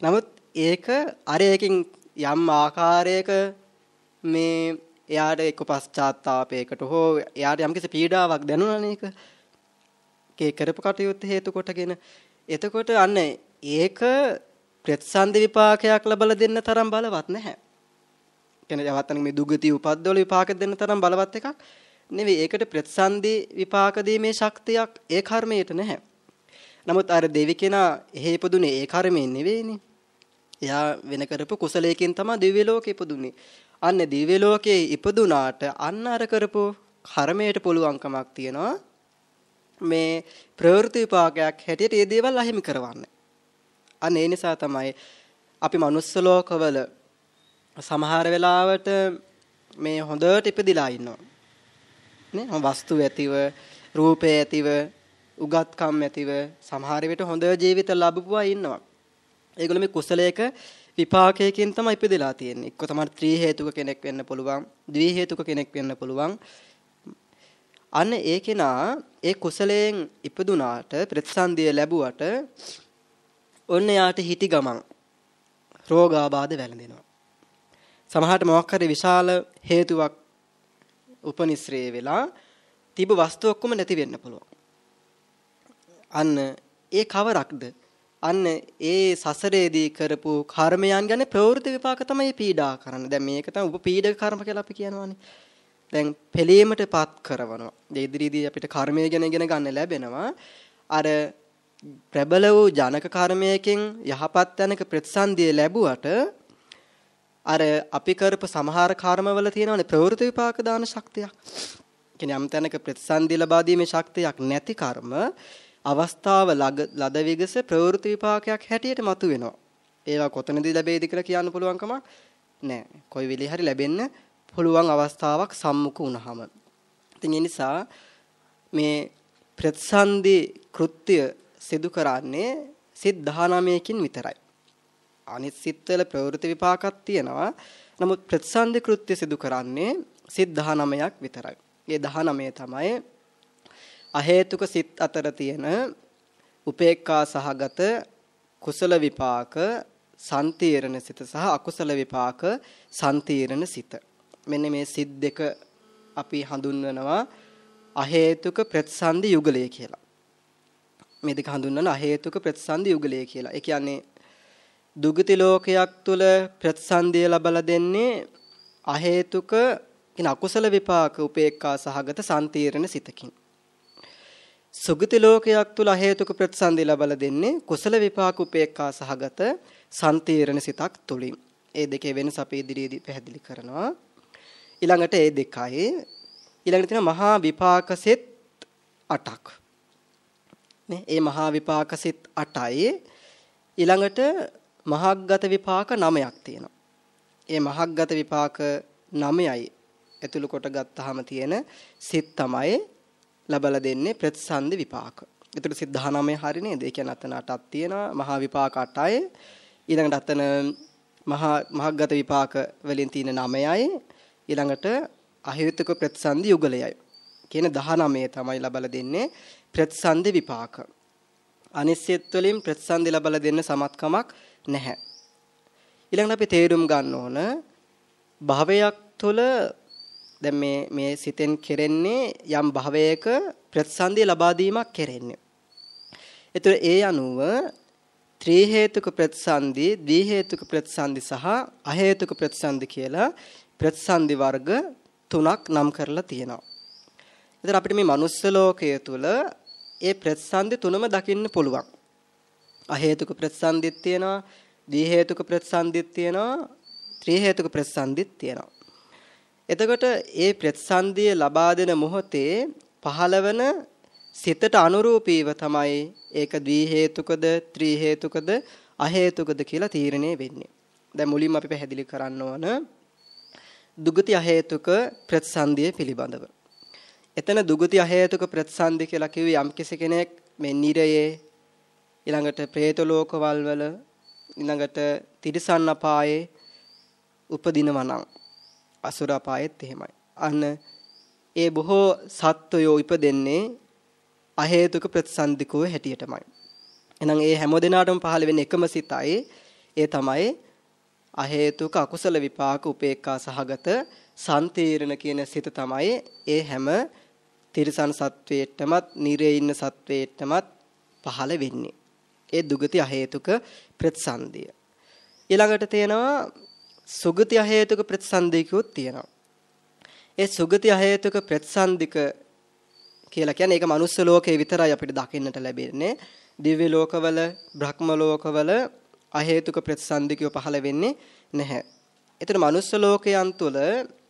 නමුත් ඒක අර එකකින් යම් ආකාරයක මේ එයාට එක්ක පශ්චාත්තාවපයකට හෝ එයාට යම්කිසි පීඩාවක් දැනුණානේ ඒක. ඒ කරපු කටයුත්ත හේතු කොටගෙන එතකොට අන්න ඒක ප්‍රතිසන්දි විපාකයක් ලබලා දෙන්න තරම් බලවත් නැහැ. කියන්නේ යවත්තන මේ දුගති උපද්දවල විපාක දෙන්න තරම් බලවත් එකක් නෙවෙයි. ඒකට ප්‍රතිසන්දි විපාක දීමේ ශක්තියක් ඒ කර්මයට නැහැ. නමුත් අර දෙවි කෙනා එහෙ ඉපදුනේ ඒ කර්මයෙන් නෙවෙයිනේ. එයා වෙන කරපු කුසලයකින් තමයි දිව්‍ය ලෝකෙ ඉපදුනේ. අන්න දිව්‍ය ලෝකයේ ඉපදුනාට අන්න අර කරපු කර්මයට පුළුවන්කමක් තියනවා මේ ප්‍රවෘත්ති විපාකයක් හැටියට මේ දේවල් අහිමි කරවන්න. අන්න ඒ නිසා තමයි අපි manuss ලෝකවල සමහර වෙලාවට මේ හොඳට ඉපදිලා ඉන්නවා. නේ වස්තු ඇතිව, රූපේ ඇතිව, උගත්කම් ඇතිව සමහර විට හොඳ ජීවිත ලැබුවා ඉන්නවා. ඒගොල්ලෝ මේ කුසලයක විපාකයකින් තමයි ඉපදලා තියෙන්නේ. එක්ක තමයි ත්‍රි හේතුක කෙනෙක් වෙන්න පුළුවන්, ද්වි හේතුක කෙනෙක් වෙන්න පුළුවන්. අන්න ඒ කෙනා ඒ කුසලයෙන් ඉපදුනාට ප්‍රතිසන්දිය ලැබුවට ඔන්න යාට හිටි ගමන් රෝගාබාධ වැළඳෙනවා. සමහරට මොකක් හරි විශාල හේතුවක් උපනිශ්‍රේ වෙලා තිබු වස්තු ඔක්කොම නැති වෙන්න පුළුවන්. අන්න ඒ කවරක්ද? අන්න ඒ සසරේදී කරපු කර්මයන් ගැන ප්‍රවෘත්ති විපාක තමයි පීඩා කරන්නේ. දැන් මේක තමයි උපපීඩක කර්ම කියලා අපි කියනවානේ. දැන් පිළීමටපත් කරනවා. ඉදිරියේදී අපිට කර්මය ගැන ඉගෙන ගන්න ලැබෙනවා. අර ප්‍රබල වූ ජනක කර්මයකින් යහපත් තැනක ප්‍රතිසන්දිය ලැබුවට අර අපි කරපු සමහර කර්මවල තියෙනවනේ ප්‍රවෘත්ති විපාක දාන ශක්තියක්. කියන්නේ යම් තැනක ප්‍රතිසන්දි ලබා දීමේ ශක්තියක් නැති කර්ම අවස්ථාව ලද විගස ප්‍රවෘත්ති විපාකයක් හැටියට මතුවෙනවා. ඒවා කොතනදී ලැබෙයිද කියලා කියන්න පුළුවන් කමක් නැහැ. කොයි වෙලේ හරි ලැබෙන්න පුළුවන් අවස්ථාවක් සම්මුඛ වුණාම. ඉතින් ඒ නිසා මේ ප්‍රතිසන්දි කෘත්‍ය සිදු කරන්නේ සිත් 19කින් විතරයි. අනිත් සිත්වල ප්‍රවෘත්ති විපාකක් තියෙනවා. නමුත් ප්‍රතිසන්දි කෘත්‍ය සිදු කරන්නේ සිත් 19ක් විතරයි. ඒ 19 තමයි අහේතුක සිත් අතර තියෙන උපේක්ඛා සහගත කුසල විපාක සන්තීරණ සිත සහ අකුසල විපාක සන්තීරණ සිත. මෙන්න මේ සිත් දෙක අපි හඳුන්වනවා අහේතුක ප්‍රතිසන්දි යුගලය කියලා. මේ දෙක හඳුන්වන අහේතුක ප්‍රතිසන්දි යුගලය කියලා. ඒ කියන්නේ දුගති ලෝකයක් තුල ප්‍රතිසන්දිය ලබලා දෙන්නේ අහේතුක කියන අකුසල විපාක උපේක්ඛා සහගත සන්තීරණ සිතකින්. සුගති ලෝකයක් තුල හේතුක ප්‍රතිසන්දි ලබලා දෙන්නේ කුසල විපාක උපේක්ඛා සහගත සම්තීරණ සිතක් තුලින්. ඒ දෙකේ වෙනස අපි ඉදිරියේදී පැහැදිලි කරනවා. ඊළඟට ඒ දෙකයි ඊළඟට තියෙන මහා විපාක සිත් 8ක්. නේ ඒ මහා විපාක සිත් 8යි ඊළඟට මහග්ගත විපාක 9ක් තියෙනවා. ඒ මහග්ගත විපාක 9යි ඇතුළු කොට ගත්තාම තියෙන සිත් තමයි ලබලා දෙන්නේ ප්‍රතිසන්දි විපාක. ඒතර සිත් 19 හරි නේද? ඒ කියන්නේ අතන 8ක් තියෙනවා. මහා විපාක 8යි. ඊළඟට අතන මහා මහග්ගත විපාක වලින් තියෙන 9යි. ඊළඟට අහේතුක ප්‍රතිසන්දි යුගලයයි. කියන 19 තමයි ලබලා දෙන්නේ ප්‍රතිසන්දි විපාක. අනිශ්චිත වලින් ප්‍රතිසන්දි ලබලා දෙන්න සමත්කමක් නැහැ. ඊළඟට අපි තේරුම් ගන්න ඕන භවයක් තුළ දැන් මේ මේ සිතෙන් කෙරෙන්නේ යම් භවයක ප්‍රතිසන්දිය ලබා දීමක් කෙරෙන්නේ. ඒතර ඒ අනුව ත්‍රි හේතුක ප්‍රතිසන්දි, ද්වි හේතුක ප්‍රතිසන්දි සහ අ හේතුක ප්‍රතිසන්දි කියලා ප්‍රතිසන්දි වර්ග තුනක් නම් කරලා තියෙනවා. ඒතර අපිට මේ manuss ලෝකය තුල ඒ ප්‍රතිසන්දි තුනම දකින්න පුළුවන්. අ හේතුක ප්‍රතිසන්දිත් තියෙනවා, ද්වි හේතුක ප්‍රතිසන්දිත් තියෙනවා, ත්‍රි හේතුක ප්‍රතිසන්දිත් තියෙනවා. එතකොට ඒ ප්‍රතිසන්දිය ලබා දෙන මොහොතේ පහළවන සිතට අනුරූපීව තමයි ඒක ද්වි හේතුකද ත්‍රි හේතුකද අ හේතුකද කියලා තීරණය වෙන්නේ. දැන් මුලින්ම අපි පැහැදිලි කරන්න ඕන දුගති අ හේතුක ප්‍රතිසන්දිය පිළිබඳව. එතන දුගති අ හේතුක ප්‍රතිසන්දි කියලා කිව්වේ යම් කෙනෙක් මේ නිරයේ ඊළඟට പ്രേත ලෝකවල වල ඊළඟට තිරිසන් අපායේ උපදිනවා නම් අසුර අපායෙත් එහෙමයි. අන්න ඒ බොහෝ සත්වයෝ ඉපදෙන්නේ අ හේතුක ප්‍රතිසන්දිකෝ හැටියටමයි. එහෙනම් ඒ හැම දිනාටම පහළ වෙන එකම සිතයි ඒ තමයි අ හේතුක අකුසල විපාක උපේක්ඛා සහගත සම්තීරණ කියන සිත තමයි ඒ හැම තිරිසන් සත්වයටමත් නිරේ ඉන්න සත්වයටමත් පහළ වෙන්නේ. ඒ දුගති අ හේතුක ප්‍රතිසන්දිය. ඊළඟට තියෙනවා සුගති අ හේතුක ප්‍රතිසන්දිකුත් තියෙනවා. ඒ සුගති අ හේතුක ප්‍රතිසන්දික කියලා කියන්නේ ඒක මනුස්ස ලෝකේ විතරයි අපිට දකින්නට ලැබෙන්නේ. දිව්‍ය ලෝකවල, බ්‍රහ්ම ලෝකවල අ හේතුක ප්‍රතිසන්දිකව පහළ වෙන්නේ නැහැ. ඒතර මනුස්ස ලෝකයන් තුල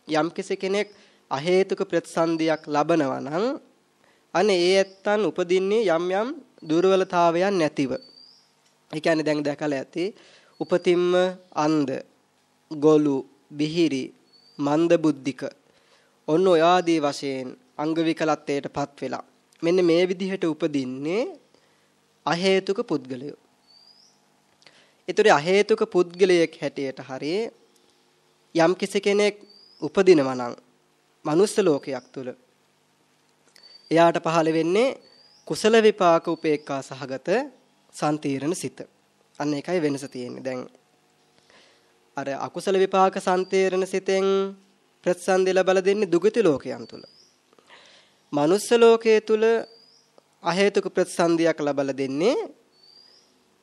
යම් කෙනෙක් අ හේතුක ප්‍රතිසන්දියක් ලබනවා නම් අනේ ඒ ඇත්තන් උපදින්නේ යම් යම් දුර්වලතාවයන් නැතිව. ඒ කියන්නේ දැන් දැකලා ඇති උපතින්ම අන්ධ, ගොළු, බිහිරි, මන්ද බුද්ධික ඔන්න ඔය ආදී වශයෙන් අංග විකලත්වයටපත් වෙලා මෙන්න මේ විදිහට උපදින්නේ අහේතුක පුද්ගලයෝ. ඒතරේ අහේතුක පුද්ගලයෙක් හැටියට හරිය යම් කෙනෙක් උපදිනවා නම් මනුස්ස ලෝකයක් තුල එයාට පහළ වෙන්නේ කුසල විපාක උපේක්ඛා සහගත සම්තීරණ සිත. අන්න ඒකයි වෙනස තියෙන්නේ. දැන් අර අකුසල විපාක සම්තීරණ සිතෙන් ප්‍රතිසන්දි ලැබලා දෙන්නේ දුගති ලෝකයන් තුල. මනුස්ස ලෝකයේ තුල අහේතුක ප්‍රතිසන්දියක් ලැබලා දෙන්නේ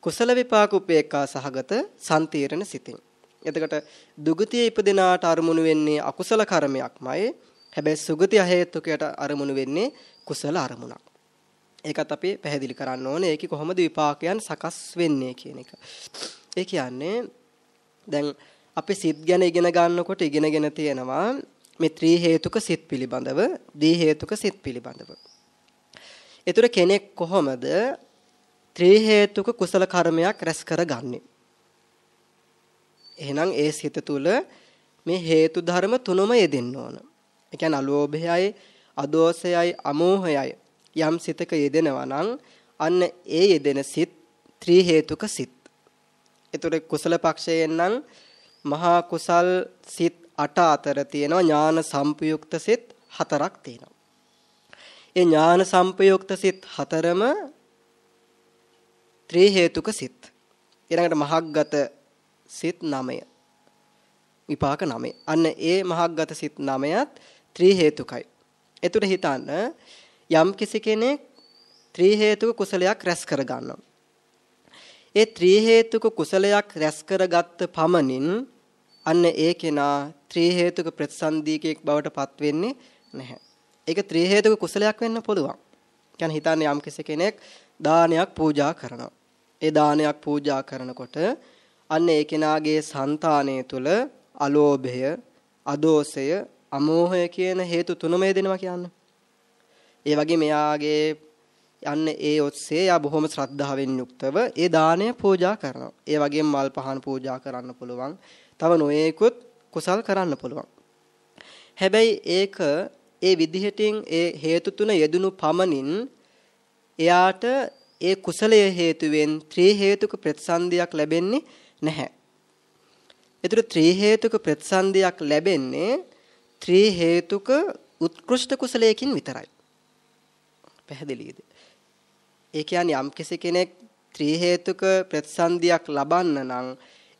කුසල විපාක උපේක්ඛා සහගත සම්තීරණ සිතින්. එතකොට දුගතිය ඉපදෙනාට අරමුණු වෙන්නේ අකුසල කර්මයක්මයි. හැබැයි සුගති අහේතුකයට අරමුණු වෙන්නේ කුසල අරමුණක්. ඒකත් අපි පැහැදිලි කරන්න ඕනේ. ඒකේ කොහොමද විපාකයන් සකස් වෙන්නේ කියන එක. ඒ කියන්නේ දැන් අපි සිත් ගැන ඉගෙන ගන්නකොට ඉගෙනගෙන තියෙනවා මේ ත්‍රි හේතුක සිත් පිළිබඳව, දී හේතුක සිත් පිළිබඳව. ඒතර කෙනෙක් කොහොමද ත්‍රි හේතුක කුසල කර්මයක් රැස් කරගන්නේ? එහෙනම් ඒ සිත තුල මේ හේතු ධර්ම තුනම යෙදෙන්න ඕන. ඒ කියන්නේ අලෝභයයි, අදෝසයයි, අමෝහයයි යම් සිතක යෙදෙනවා නම් අන්න ඒ යෙදෙන සිත් ත්‍රි හේතුක සිත්. ඒතර කුසල පක්ෂයෙන් නම් මහා කුසල් සිත් 8 අතර තියෙනවා ඥාන සම්පයුක්ත සිත් හතරක් තියෙනවා. ඒ ඥාන සම්පයුක්ත සිත් හතරම ත්‍රි හේතුක සිත්. ඊළඟට මහග්ගත සිත් 9. විපාක 9. අන්න ඒ මහග්ගත සිත් 9ත් ත්‍රි හේතුකයි. එතකොට හිතන්න යම් කිසි කෙනෙක් ත්‍රි හේතුක කුසලයක් රැස් කර ගන්නවා. ඒ ත්‍රි හේතුක කුසලයක් රැස් කරගත්ත පමණින් අන්න ඒ කෙනා ත්‍රි හේතුක ප්‍රතිසන්දීකයක් බවට පත් වෙන්නේ නැහැ. ඒක ත්‍රි හේතුක කුසලයක් වෙන්න පුළුවන්. කියන්නේ හිතන්නේ යම් කෙනෙක් දානයක් පූජා කරනවා. ඒ දානයක් පූජා කරනකොට අන්න ඒ කෙනාගේ సంతානය තුල අලෝභය, අදෝසය, අමෝහය කියන හේතු තුනම යෙදෙනවා කියන්නේ. ඒ වගේ මෙයාගේ යන්න ඒ ඔස්සේ යා බොහොම ශ්‍රද්ධාවෙන් යුක්තව ඒ දානය පූජා කරනවා. ඒ වගේම මල් පහන් පූජා කරන්න පුළුවන්. තව නොයේකුත් කුසල් කරන්න පුළුවන්. හැබැයි ඒක ඒ විදිහටින් ඒ හේතු තුන යෙදුණු පමණින් එයාට ඒ කුසලයේ හේතුවෙන් ත්‍රි හේතුක ප්‍රතිසන්දියක් ලැබෙන්නේ නැහැ. ඒතර ත්‍රි හේතුක ප්‍රතිසන්දියක් ලැබෙන්නේ ත්‍රි හේතුක උත්කෘෂ්ඨ කුසලයකින් විතරයි. පැහැදිලිද? ඒ කියන්නේ යම් කෙනෙක් ත්‍රි හේතුක ප්‍රතිසන්දියක් ලබන්න නම්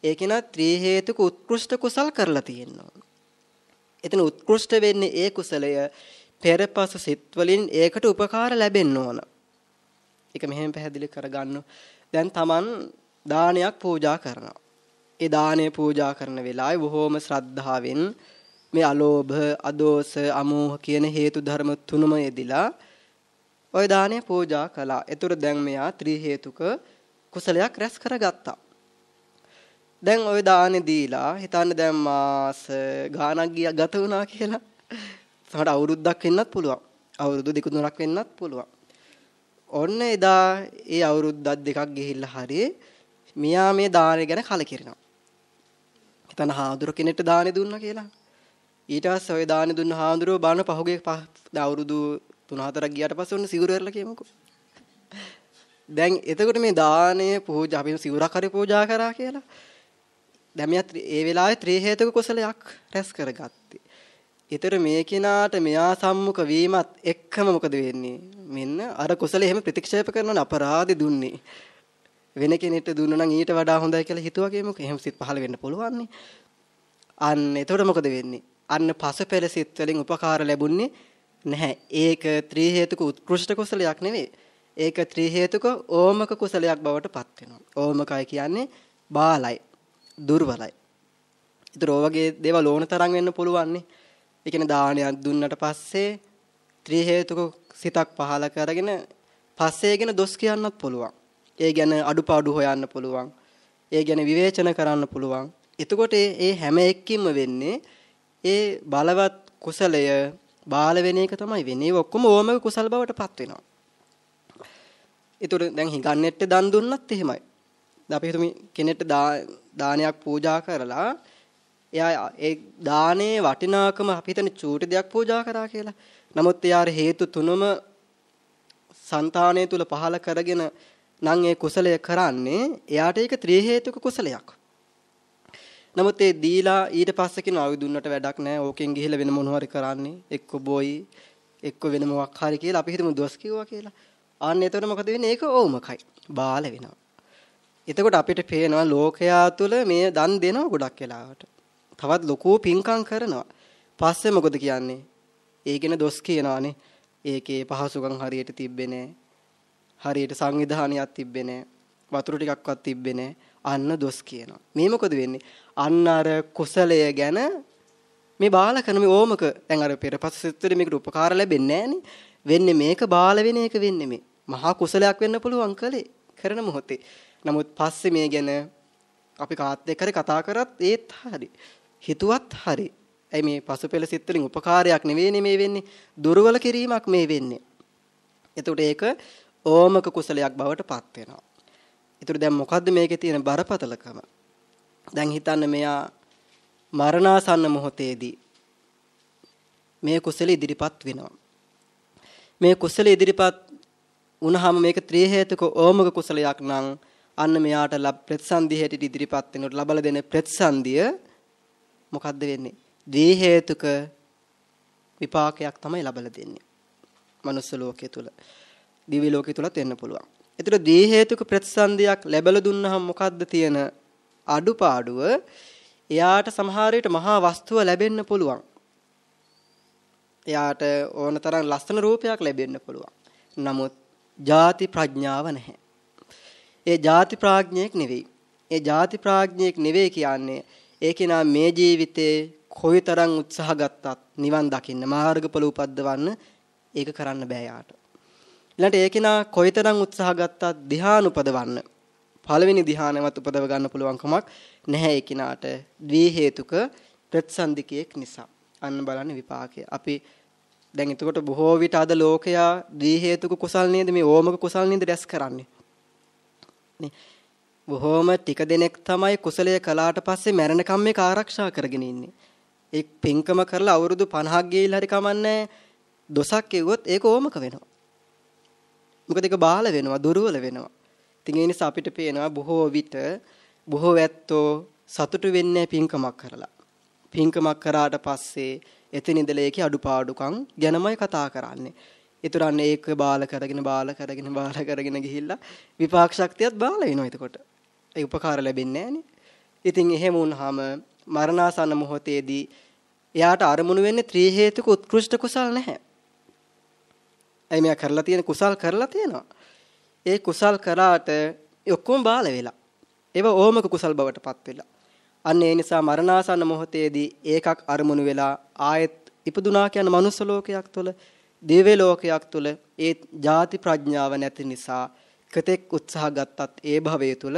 ඒක නා ත්‍රි හේතුක උත්කෘෂ්ඨ කුසල් කරලා තියෙනවා. එතන උත්කෘෂ්ඨ වෙන්නේ ඒ කුසලය පෙරපසු සිත් වලින් ඒකට උපකාර ලැබෙන්න ඕන. ඒක මෙහෙම පැහැදිලි කරගන්න. දැන් Taman දානයක් පූජා කරනවා. ඒ දානය පූජා කරන වෙලාවේ බොහෝම ශ්‍රද්ධාවෙන් මේ අලෝභ, අදෝස, අමෝහ කියන හේතු ධර්ම තුනම යෙදිලා ওই දානය පූජා කළා. ඒතර දැන් මෙයා ත්‍රි හේතුක කුසලයක් රැස් කරගත්තා. දැන් ওই දානේ දීලා හිතන්න දැන් මාස ගාණක් ගිය ගත වුණා කියලා. සමහර අවුරුද්දක් වෙන්නත් පුළුවන්. අවුරුදු දෙක තුනක් වෙන්නත් පුළුවන්. ඔන්න එදා ඒ අවුරුද්දක් දෙකක් ගිහිල්ලා හරියේ මියා මේ දානේ ගැන කලකිරෙනවා. හිතන හාමුදුර කෙනෙක්ට දානේ දුන්නා කියලා. ඊට පස්සේ ওই දානේ දුන්න හාමුදුරුවෝ බාන පහුගිය අවුරුදු 3-4ක් ගියාට පස්සේ ඔන්න සිවුර වෙරලා කියමුකෝ. දැන් එතකොට මේ දානය පූජා අපි සිවුරක් හරි පූජා කරා කියලා. දැන් මෙයා ඒ වෙලාවේ ත්‍රි හේතුක කුසලයක් රැස් කරගත්තේ. ඊතර මේ කෙනාට මෙයා සම්මුඛ වීමත් එක්කම මොකද වෙන්නේ? මෙන්න අර කුසලෙ එහෙම ප්‍රතික්ෂේප කරනවනේ අපරාධි දුන්නේ. වෙන කෙනෙක්ට දුන්නා නම් ඊට වඩා හොඳයි කියලා හිතුවා කියමුකෝ. එහෙම සිත් පහළ වෙන්න පුළුවන් නේ. අන්න එතකොට මොකද වෙන්නේ? අන්න පසපෙළ සිත් වලින් උපකාර ලැබුණේ නැහැ. ඒක ත්‍රි හේතුක උත්කෘෂ්ඨ කුසලයක් නෙවෙයි. ඒක ත්‍රි හේතුක ඕමක කුසලයක් බවට පත් වෙනවා. ඕමකයි කියන්නේ බාලයි, දුර්වලයි. ඒතර ඔය වගේ දේවල් ඕන තරම් වෙන්න පුළුවන් නේ. ඒ කියන්නේ දානයක් දුන්නට පස්සේ ත්‍රි හේතුක සිතක් පහල කරගෙන පස්සේ ගැන දොස් කියන්නත් පුළුවන්. ඒ ගැන අඩුපාඩු හොයන්න පුළුවන්. ඒ ගැන විවේචන කරන්න පුළුවන්. එතකොට ඒ හැම එක්කින්ම වෙන්නේ ඒ බලවත් කුසලය බාල වෙන එක තමයි වෙන්නේ. ඒ ඔක්කොම ඕමක කුසල් බවට පත් වෙනවා. ඒතර දැන් හිඟන්නේට දන් දුන්නත් එහෙමයි. දැන් අපි හිතමු කෙනෙක්ට දානයක් පූජා කරලා එයා ඒ දානේ වටිනාකම අපි හිතන්නේ චූටි දෙයක් පූජා කරා කියලා. නමුත් එයා හේතු තුනම సంతානය තුල පහල කරගෙන නම් ඒ කුසලය කරන්නේ එයාට ඒක ත්‍රි හේතුක කුසලයක්. නමුත් ඒ දීලා ඊට පස්සේ කියන ආවි දුන්නට වැඩක් නැහැ. ඕකෙන් ගිහිල්ලා වෙන මොනවා හරි කරන්නේ. එක්ක බොයි, එක්ක වෙන මොකක් හරි කියලා අපි හිතමු දොස් කිව්වා කියලා. අන්න එතකොට මොකද වෙන්නේ? ඒක ඕමකයි. බාල වෙනවා. එතකොට අපිට පේනවා ලෝකයා තුල මේ දන් දෙනවා ගොඩක් වෙලාවට. තවත් ලොකු පින්කම් කරනවා. පස්සේ මොකද කියන්නේ? ඒකෙන දොස් කියනවානේ. ඒකේ පහසුකම් හරියට තිබ්බේ නැහැ. හරියට සංවිධානයක් තිබ්බේ නැහැ. වතුර ටිකක්වත් තිබ්බේ නැහැ. අන්න දොස් කියනවා. මේ මොකද වෙන්නේ? අන්න අර කුසලය ගැන මේ බාල කරන මේ ඕමක දැන් අර පෙරපස සිත්තර මේකට උපකාර ලැබෙන්නේ නැහනේ. වෙන්නේ මේක බාල වෙන එක වෙන්නේ මේ. මහා කුසලයක් වෙන්න පුළුවන් කලේ කරන මොහොතේ. නමුත් පස්සේ මේ ගැන අපි කාත් එක්ක කතා කරත් ඒත් හරි. හිතුවත් හරි. ඇයි මේ පසුපෙළ සිත් වලින් උපකාරයක් නෙවෙයිනේ මේ වෙන්නේ. දුර්වල කිරීමක් මේ වෙන්නේ. එතකොට ඒක ඕමක කුසලයක් බවට පත් වෙනවා. ඒතර දැන් මොකද්ද මේකේ තියෙන බරපතලකම? දැන් හිතන්න මෙයා මරණාසන්න මොහොතේදී මේ කුසල ඉදිරිපත් වෙනවා. මේ කුසල ඉදිරිපත් වුණාම මේක ත්‍රි හේතුක ඕමක කුසලයක් නම් අන්න මෙයාට ලබ ප්‍රතිසන්දි හැටියට ඉදිරිපත් වෙනකොට ලබලා දෙන ප්‍රතිසන්දිය මොකද්ද වෙන්නේ? ද්වි හේතුක විපාකයක් තමයි ලබලා දෙන්නේ. මනුස්ස ලෝකයේ තුල. දිව්‍ය ලෝකයේ තුලත් වෙන්න පුළුවන්. එතකොට දී හේතුක ප්‍රතිසන්දියක් ලැබලා දුන්නහම මොකද්ද තියෙන අඩුපාඩුව? එයාට සමහර විට මහා වස්තුව ලැබෙන්න පුළුවන්. එයාට ඕන තරම් ලස්සන රූපයක් ලැබෙන්න පුළුවන්. නමුත් ಜಾති ප්‍රඥාව නැහැ. ඒ ಜಾති ප්‍රඥයෙක් නෙවෙයි. ඒ ಜಾති ප්‍රඥයෙක් නෙවෙයි කියන්නේ ඒ කෙනා මේ ජීවිතේ කොයිතරම් උත්සාහ ගත්තත් නිවන් දකින්න මාර්ගඵල උපද්දවන්න ඒක කරන්න බෑ යාට. ඊළඟට ඒ කෙනා කොයිතරම් උත්සාහ ගත්තත් ධ්‍යාන උපදවන්න පළවෙනි ධ්‍යානවත් උපදව ගන්න පුළුවන් කමක් නැහැ ඒ කෙනාට ද්වි හේතුක ප්‍රතිසන්දිකයක් නිසා. අන්න බලන්න විපාකය. අපි දැන් එතකොට බොහෝ විට අද ලෝකයා ද්වි හේතුක කුසල් නේද මේ ඕමක කුසල් නේද රැස් කරන්නේ. නේ බොහෝම ටික දෙනෙක් තමයි කුසලයේ කලාට පස්සේ මරණකම් මේක ආරක්ෂා කරගෙන ඉන්නේ. ඒ පින්කම කරලා අවුරුදු 50ක් ගිහිල්ලා හරි කමන්නේ දොසක් කෙවුවොත් ඒක ඕමක වෙනවා. මොකද ඒක බාල වෙනවා දුර්වල වෙනවා. ඉතින් ඒ නිසා අපිට පේනවා බොහෝ විට බොහෝ ඇත්තෝ සතුටු වෙන්නේ පින්කමක් කරලා. පින්කමක් කරාට පස්සේ එතන ඉඳලා ඒකේ අඩුපාඩුකම් ගැනමයි කතා කරන්නේ. ඊතරන්නේ ඒක බාල කරගෙන බාල කරගෙන බාල කරගෙන ගිහිල්ලා විපාක ශක්තියත් බාල වෙනවා එතකොට. ඒ උපකාර ලැබෙන්නේ නැහනේ. ඉතින් එහෙම වුණාම මරණාසන්න මොහොතේදී එයාට අරමුණු වෙන්නේ ත්‍රි හේතුක උත්කෘෂ්ඨ කුසල් නැහැ. එයි මෙයා කරලා තියෙන කුසල් කරලා තියෙනවා. ඒ කුසල් කරාට ඔක්කොම බාල වෙලා. ඒව ඕමක කුසල් බවට පත් වෙලා. අන්න ඒ නිසා මරණාසන්න මොහොතේදී ඒකක් අරමුණු වෙලා ආයෙත් ඉපදුනා කියන මනුස්ස ලෝකයක් තුළ දිව්‍ය ලෝකයක් තුළ ඒ ಜಾති ප්‍රඥාව නැති නිසා කතෙක් උත්සාහ ගත්තත් ඒ භවය තුළ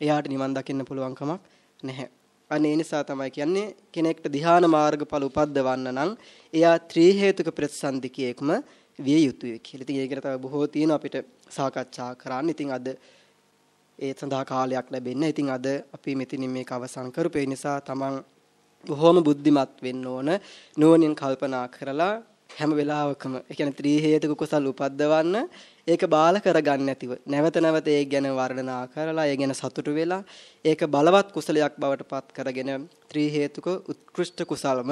එයාට නිවන් දකින්න පුළුවන් කමක් නැහැ. අනේ ඒ නිසා තමයි කියන්නේ කෙනෙක්ට ධ්‍යාන මාර්ගඵල උපද්දවන්න නම් එයා ත්‍රි හේතුක ප්‍රතිසන්දිකයේක්ම විය යුතුය කියලා. ඉතින් ඒකට තව බොහෝ තියෙනවා අපිට සාකච්ඡා කරන්න. ඉතින් අද ඒ සඳහා කාලයක් ලැබෙන්නේ. ඉතින් අද අපි මෙතනින් මේක අවසන් කරපු නිසා තමන් බොහොම බුද්ධිමත් වෙන්න ඕන. නුවණින් කල්පනා කරලා හැම වෙලාවකම ඒ කියන්නේ ත්‍රි හේතුක කුසල් උපද්දවන්න ඒක බාල කරගන්න නැතිව නැවත නැවත ඒ ගැන වර්ණනා කරලා ඒ ගැන සතුටු වෙලා ඒක බලවත් කුසලයක් බවට පත් කරගෙන ත්‍රි හේතුක උත්කෘෂ්ඨ කුසලම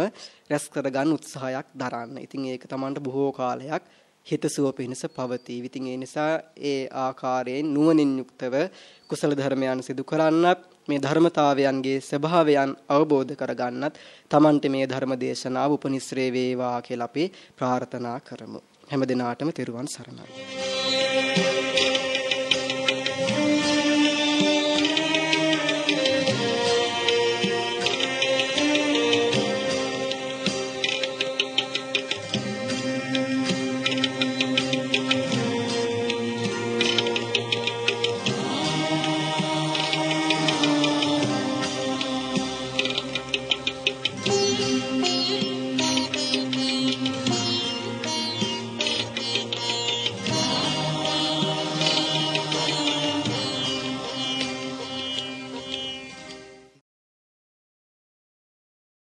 රැස් කරගන්න උත්සාහයක් දරන්න. ඉතින් ඒක Tamanට බොහෝ කාලයක් හිතසුව පිණිස පවතී. ඉතින් ඒ නිසා ඒ ආකාරයෙන් නුවණින් යුක්තව කුසල ධර්මයන් සිදු කරන්නත් මේ ධර්මතාවයන්ගේ ස්වභාවයන් අවබෝධ කරගන්නත් Tamante මේ ධර්ම දේශනාව උපනිශ්‍රේ වේවා කියලා අපි ප්‍රාර්ථනා කරමු. හැම දිනාටම තෙරුවන් සරණයි.